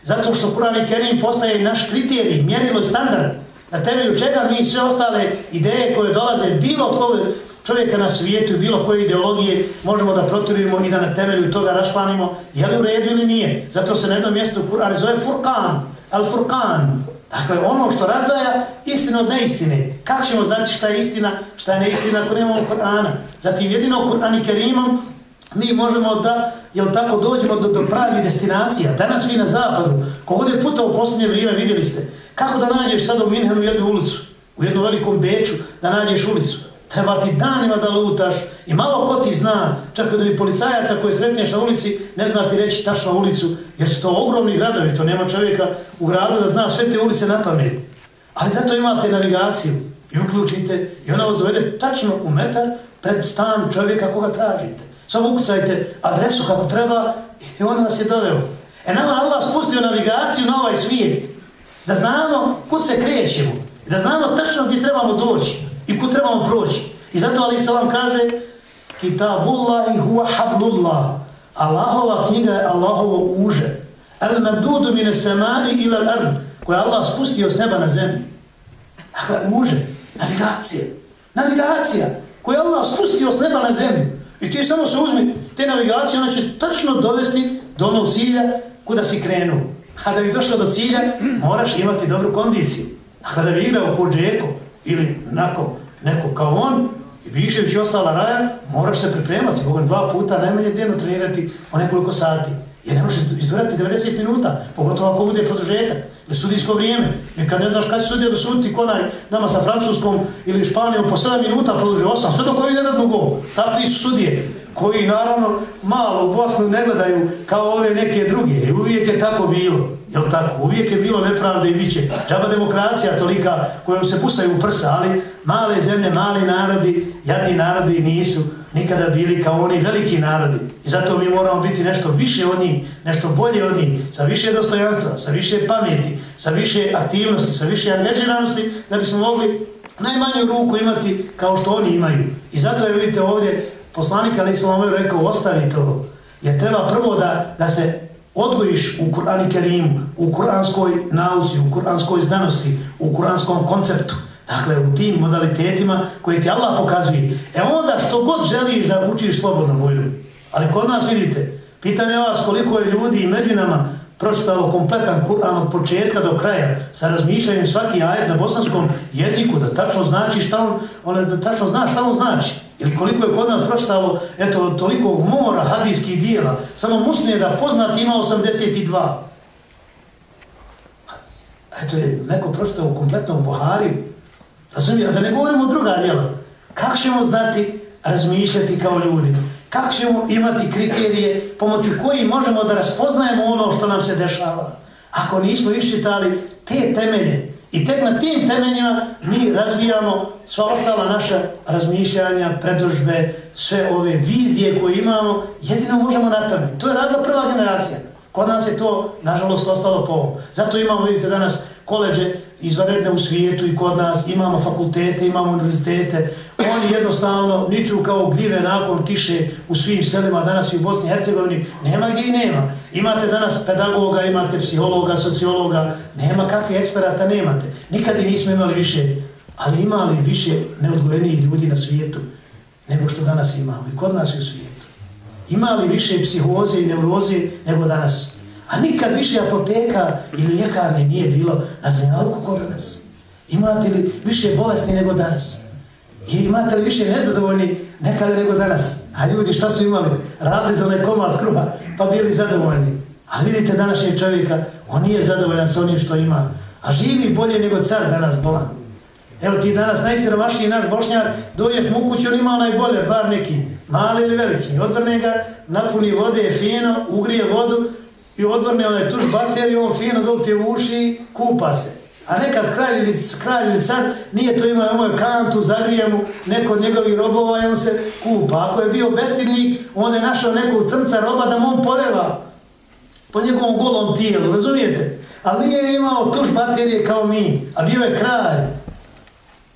Zato što Kur'an i Kerim postaje naš kriterij, mjerilo i standard na temelju čega mi sve ostale ideje koje dolaze bilo od koga čovjeka na svijetu, bilo koje ideologije možemo da proturimo i da na temelju toga rašplanimo, je li u redu ili nije. Zato se na jednom mjestu Kur'an zove Furkan, Al-Furkan. Dakle, ono što razdaja istinu od neistine. Kako ćemo znati šta je istina, šta je neistina ako nemamo Kur'ana? Zatim, jedino Kur'an i Kerimom mi možemo da, jel tako, dođemo do, do pravi destinacija. Danas vi na zapadu, kogod je putao u posljednje vrijeme, vidjeli ste, kako da nađeš sad u Minhenu jednu ulicu, u jednom velikom beču, da nađeš ulicu. Treba ti danima da lutaš i malo ko ti zna, čak od ovih policajaca koje sretneš na ulici, ne zna ti reći tačno ulicu, jer su to ogromni gradovi, to nema čovjeka u gradu da zna sve te ulice na pamet. Ali zato imate navigaciju i uključite i ona vas dovede tačno u metar pred stan čovjeka koga tražite. Samo ukucajte adresu kako treba i on vas je doveo. E nama Allah spustio navigaciju na ovaj svijet. Da znamo kud se krećemo. Da znamo tačno gdje trebamo doći i kud trebamo proći. I zato Ali Salam kaže Kitabullahi huwa hablullah. Allahova knjiga je Allahovo uže. Al mabdudu mine samai ila l'ard. Koje Allah spustio s neba na zemlji. Dakle, uže. Navigacija. Navigacija. Koje Allah spustio s neba na zemlji. I ti samo se uzmi te navigacije, ona će tačno dovesti do onog cilja kuda si krenuo. A da bi došao do cilja, moraš imati dobru kondiciju. A da bi igrao po džeku ili nako, neko kao on, i Bišević i ostala raja, moraš se pripremati. Govorim dva puta najmanje dnevno trenirati po nekoliko sati. Jer ne možeš izdurati 90 minuta, pogotovo ako bude produžetak, ili sudijsko vrijeme. Jer kad ne znaš kad će sudija dosuditi konaj nama sa Francuskom ili Španijom po 7 minuta produže 8, sve dok ovi ne dadnu gol. Takvi su sudije koji naravno malo u Bosnu ne gledaju kao ove neke druge. I uvijek je tako bilo. Jel tako? Uvijek je bilo nepravde i bit će. Džaba demokracija tolika kojom se pusaju u prsa, ali male zemlje, mali narodi, jadni narodi nisu nikada bili kao oni veliki narodi. I zato mi moramo biti nešto više od njih, nešto bolje od njih, sa više dostojanstva, sa više pameti, sa više aktivnosti, sa više angažiranosti, da bismo mogli najmanju ruku imati kao što oni imaju. I zato je, vidite, ovdje poslanik Ali Islamov rekao, ostavi to, jer treba prvo da, da se odgojiš u Kur'ani Kerim, u kuranskoj nauci, u kuranskoj znanosti, u kuranskom konceptu, Dakle, u tim modalitetima koje ti Allah pokazuje. E onda što god želiš da učiš slobodno bujru. Ali kod nas vidite, pitam je vas koliko je ljudi i među nama pročitalo kompletan Kur'an od početka do kraja sa razmišljanjem svaki ajet na bosanskom jeziku da tačno znači šta on, on da tačno zna šta on znači. Ili koliko je kod nas pročitalo eto, toliko mora hadijskih dijela. Samo musne da poznat ima 82. Eto je neko pročitao kompletnom Buhariju Razumijem, da ne govorimo druga djela. Kako ćemo znati razmišljati kao ljudi? Kako ćemo imati kriterije pomoću koji možemo da raspoznajemo ono što nam se dešava? Ako nismo iščitali te temelje i tek na tim temeljima mi razvijamo sva ostala naša razmišljanja, predužbe, sve ove vizije koje imamo, jedino možemo na tome. To je radila prva generacija. Kod nas je to, nažalost, ostalo po ovom. Zato imamo, vidite, danas koleđe izvanredne u svijetu i kod nas, imamo fakultete, imamo univerzitete, oni jednostavno niču kao gljive nakon kiše u svim selima, danas i u Bosni i Hercegovini, nema gdje i nema. Imate danas pedagoga, imate psihologa, sociologa, nema kakvih eksperata, nemate. Nikad i nismo imali više, ali imali više neodgojenijih ljudi na svijetu nego što danas imamo i kod nas i u svijetu. Imali više psihoze i neuroze nego danas. A nikad više apoteka ili ljekarne nije bilo na Dunjalku kod danas. Imate li više bolesti nego danas? I imate li više nezadovoljni nekada nego danas? A ljudi šta su imali? Radili za onaj komad kruha pa bili zadovoljni. Ali vidite današnjeg čovjeka, on nije zadovoljan sa onim što ima. A živi bolje nego car danas bolan. Evo ti danas najsiromašniji naš bošnjak, dođeš mu u kuću, on ima najbolje, bar neki, mali ili veliki. Odvrne ga, napuni vode, fino, ugrije vodu, i odvrne onaj tuš bateriju, on fino dolpije u uši i kupa se. A nekad kralj ili, kralj ili car nije to imao moju kantu, zagrije mu neko od njegovih robova i on se kupa. Ako je bio bestirnik, onda je našao nekog crnca roba da mu on poleva po njegovom golom tijelu, razumijete? Ali nije imao tuš baterije kao mi, a bio je kralj.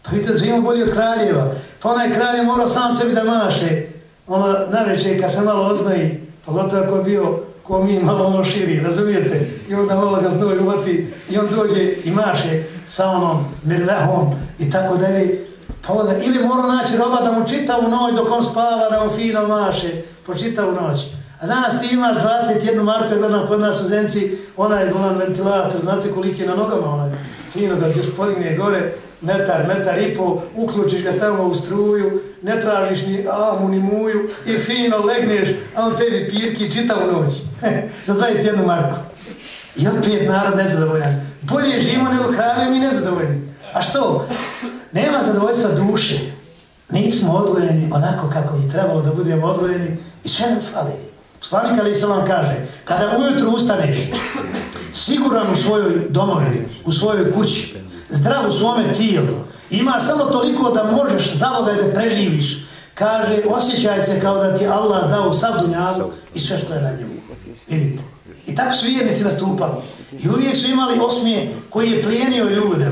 Pa vidite, živimo bolji od kraljeva. Pa onaj kralj je morao sam sebi da maše. Ono, na večer, kad se malo oznaji, pogotovo ako je bio ko mi malo ono širi, razumijete? I onda malo ga znoj uvati i on dođe i maše sa onom mirlehom i tako dalje. Pa onda, ili mora naći roba da mu čita u noć dok on spava, da mu fino maše, počita u noć. A danas ti imaš 21 marku, ja kod nas u Zenci, onaj bolan ventilator, znate koliki je na nogama onaj, fino da ćeš podigne gore, metar, metar i po, uključiš ga tamo u struju, ne tražiš ni amu, ni muju i fino legneš, a on tebi pirki čita u noć. Za 21 marku. I opet narod nezadovoljan. Bolje živimo nego kraljem i nezadovoljni. A što? Nema zadovoljstva duše. Nismo odgojeni onako kako bi trebalo da budemo odgojeni i sve nam fali. Slanik Ali Isalam kaže, kada ujutru ustaneš, siguran u svojoj domovini, u svojoj kući, zdrav u svome tijelu, imaš samo toliko da možeš zalogaj da preživiš, kaže, osjećaj se kao da ti Allah dao sav dunjalu i sve što je na njemu. Vidite. I tako su vjernici nastupali. I uvijek su imali osmije koji je plijenio ljude.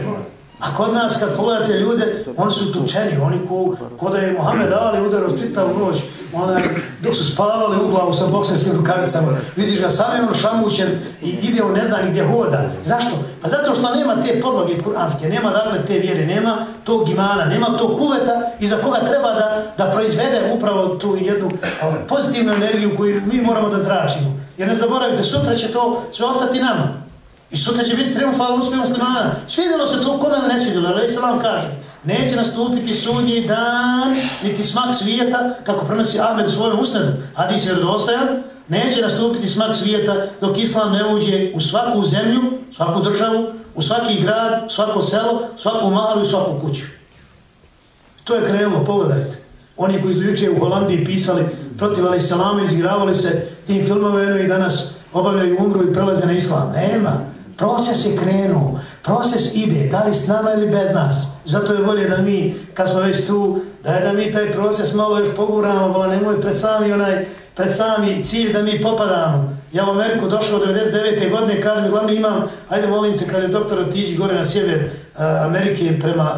A kod nas kad pogledate ljude, oni su tučeni, oni ko, ko da je Mohamed Ali udarao čitavu noć, onaj, dok su spavali u glavu sa bokserskim rukavicama, vidiš ga sam je on šamućen i ide on ne zna gdje hoda. Zašto? Pa zato što nema te podloge kuranske, nema dakle te vjere, nema tog imana, nema tog kuveta iza koga treba da, da proizvede upravo tu jednu pozitivnu energiju koju mi moramo da zračimo. Jer ne zaboravite, sutra će to sve ostati nama. I sutra će biti triumfalno uspjeh muslimana. Svidjelo se to, kome ne svidjelo, ali se vam kaže. Neće nastupiti sudnji dan, niti smak svijeta, kako prenosi Ahmed u svojom usnadu, hadis vjerodostajan, neće nastupiti smak svijeta dok Islam ne uđe u svaku zemlju, svaku državu, u svaki grad, svako selo, svaku malu i svaku kuću. To je krenulo, pogledajte. Oni koji su juče u Holandiji pisali protiv Ali Salama, izigravali se tim filmovima i danas obavljaju umru i prelaze na Islam. Nema. Proces je krenuo. Proces ide. Da li s nama ili bez nas. Zato je bolje da mi, kad smo već tu, da je da mi taj proces malo još poguramo, bola nemoj pred sami onaj, pred sami cilj da mi popadamo. Ja u Ameriku došao od 99. godine, kažem, glavni imam, ajde molim te, kad je doktor otiđi gore na sjever uh, Amerike prema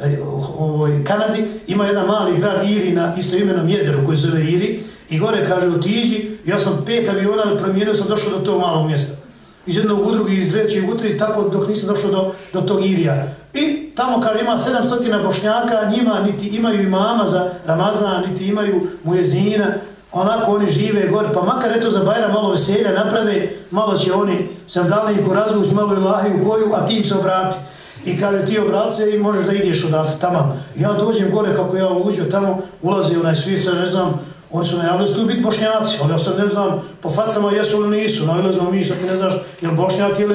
uh, ovoj Kanadi, ima jedan mali grad Iri na isto imenom jezeru koji zove Iri i gore kaže otiđi, ja sam pet aviona promijenio, sam došao do tog malog mjesta. Iz jednog udrugi, iz trećeg tri, tako dok nisam došao do, do tog Irija. I tamo kaže ima 700 bošnjaka, njima niti imaju imama za Ramazan, niti imaju mujezina, onako oni žive gore, pa makar eto za Bajra malo veselja naprave, malo će oni se vdalniku razvući, malo ilahi u koju, a tim se obrati. I kaže ti obrati se i možeš da ideš odatak tamo. Ja dođem gore kako ja uđu tamo, ulazi onaj svijet, ne znam, oni su najavili da su tu biti bošnjaci, ali ja sad ne znam, po facama jesu ili nisu, najlazimo mi, sad ti ne znaš, je li bošnjak ili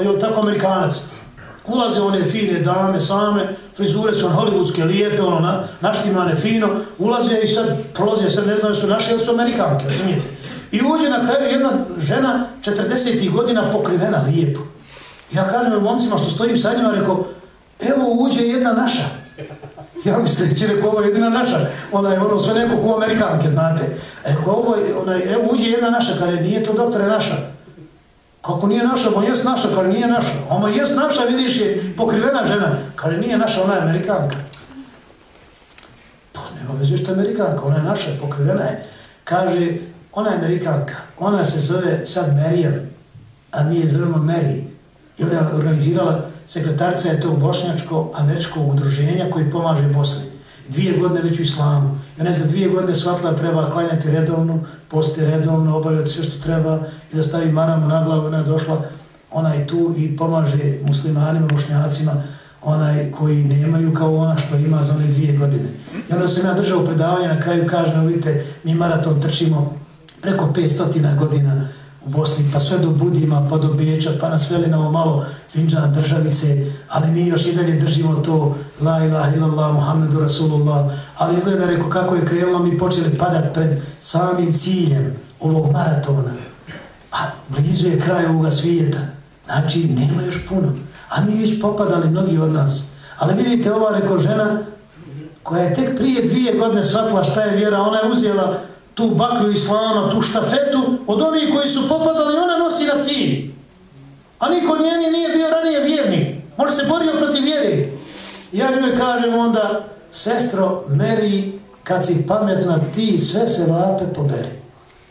je tako amerikanac. Ulaze one fine dame same, frizure su on hollywoodske, lijepe, ono, na, naštimane fino, ulaze i sad prolaze, sad ne znam, su naše ili su amerikanke, razumijete. I uđe na kraju jedna žena, 40. godina, pokrivena lijepo. Ja kažem momcima što stojim sa njima, rekao, evo uđe jedna naša. Ja mislim, će rekao, ovo je jedina naša. Ona je ono sve neko ko amerikanke, znate. Rekao, ovo je, ona je, evo uđe jedna naša, kada nije to doktore naša. Kako nije naša, ma jes naša, kada nije naša. Oma jes naša, vidiš je pokrivena žena. Kada nije naša, ona je amerikanka. Pa nema veze što je amerikanka, ona je naša, pokrivena je. Kaže, ona je amerikanka, ona se zove sad Merijem, a mi je zovemo Meri. I ona je organizirala, sekretarca je tog bošnjačko-američkog udruženja koji pomaže Bosni. Dvije godine već u islamu. I ona je za dvije godine shvatila treba klanjati redovno, posti redovno, obavljati sve što treba i da stavi maramu na glavu. Ona je došla, ona je tu i pomaže muslimanima, bošnjacima, onaj koji nemaju kao ona što ima za one dvije godine. I onda sam ja držao predavanje, na kraju kažem, vidite, mi maraton trčimo preko 500 godina u Bosni, pa sve do Budima, pa do Beča, pa nas veli na ovo malo finđan državice, ali mi još i dalje držimo to La ilaha illallah, Muhammedu Rasulullah, ali izgleda, reko, kako je krenulo, mi počeli padat pred samim ciljem ovog maratona. A blizu je kraj ovoga svijeta, znači nema još puno. A mi već popadali mnogi od nas. Ali vidite, ova reko žena, koja je tek prije dvije godine shvatila šta je vjera, ona je uzela tu baklju islama, tu štafetu od onih koji su popadali, ona nosi na cilj. A niko njeni nije bio ranije vjerni. Može se borio protiv vjere. Ja njoj kažem onda, sestro, meri, kad si pametna, ti sve se vape poberi.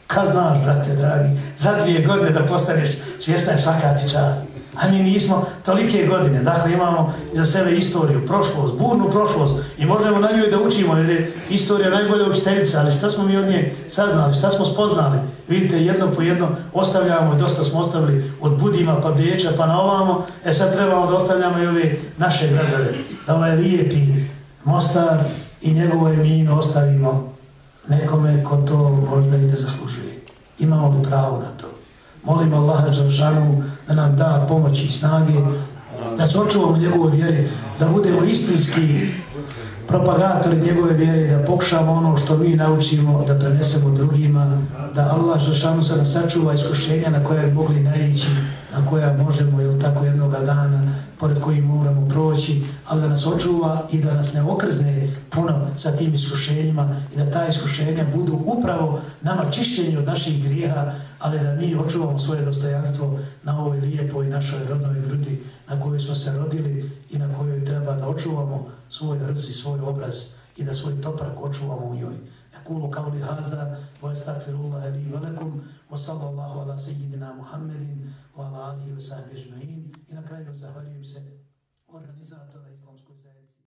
Kad znaš, brate, dragi, za dvije godine da postaneš svjesna je svaka ti čast. A mi nismo tolike godine. Dakle, imamo za sebe istoriju, prošlost, burnu prošlost i možemo na njoj da učimo jer je istorija najbolja učiteljica, ali šta smo mi od nje saznali, šta smo spoznali? Vidite, jedno po jedno ostavljamo i dosta smo ostavili od Budima pa Beča pa na ovamo, e sad trebamo da ostavljamo i ove naše gradove, da ovaj lijepi Mostar i njegovo emino ostavimo nekome ko to možda i ne zaslužuje. Imamo li pravo na to? Molim Allaha Đalšanu da nam da pomoći i snage, da se očuvamo njegove vjere, da budemo istinski propagatori njegove vjere, da pokušamo ono što mi naučimo, da prenesemo drugima, da Allah Đalšanu se nas sačuva iskušenja na koje bi mogli naići, na koja možemo ili tako jednoga dana, pored kojih moramo proći, ali da nas očuva i da nas ne okrzne puno sa tim iskušenjima i da ta iskušenja budu upravo nama čišćenje od naših grijeha, ali da mi očuvamo svoje dostojanstvo na ovoj lijepoj našoj rodnoj grudi na kojoj smo se rodili i na kojoj treba da očuvamo svoj rc i svoj obraz i da svoj toprak očuvamo u njoj. أقول قولي هذا وأستغفر الله لي ولكم وصلى الله على سيدنا محمد وعلى آله وصحبه أجمعين. I na kraju zahvaljujem se organizatora Islamskoj zajednici.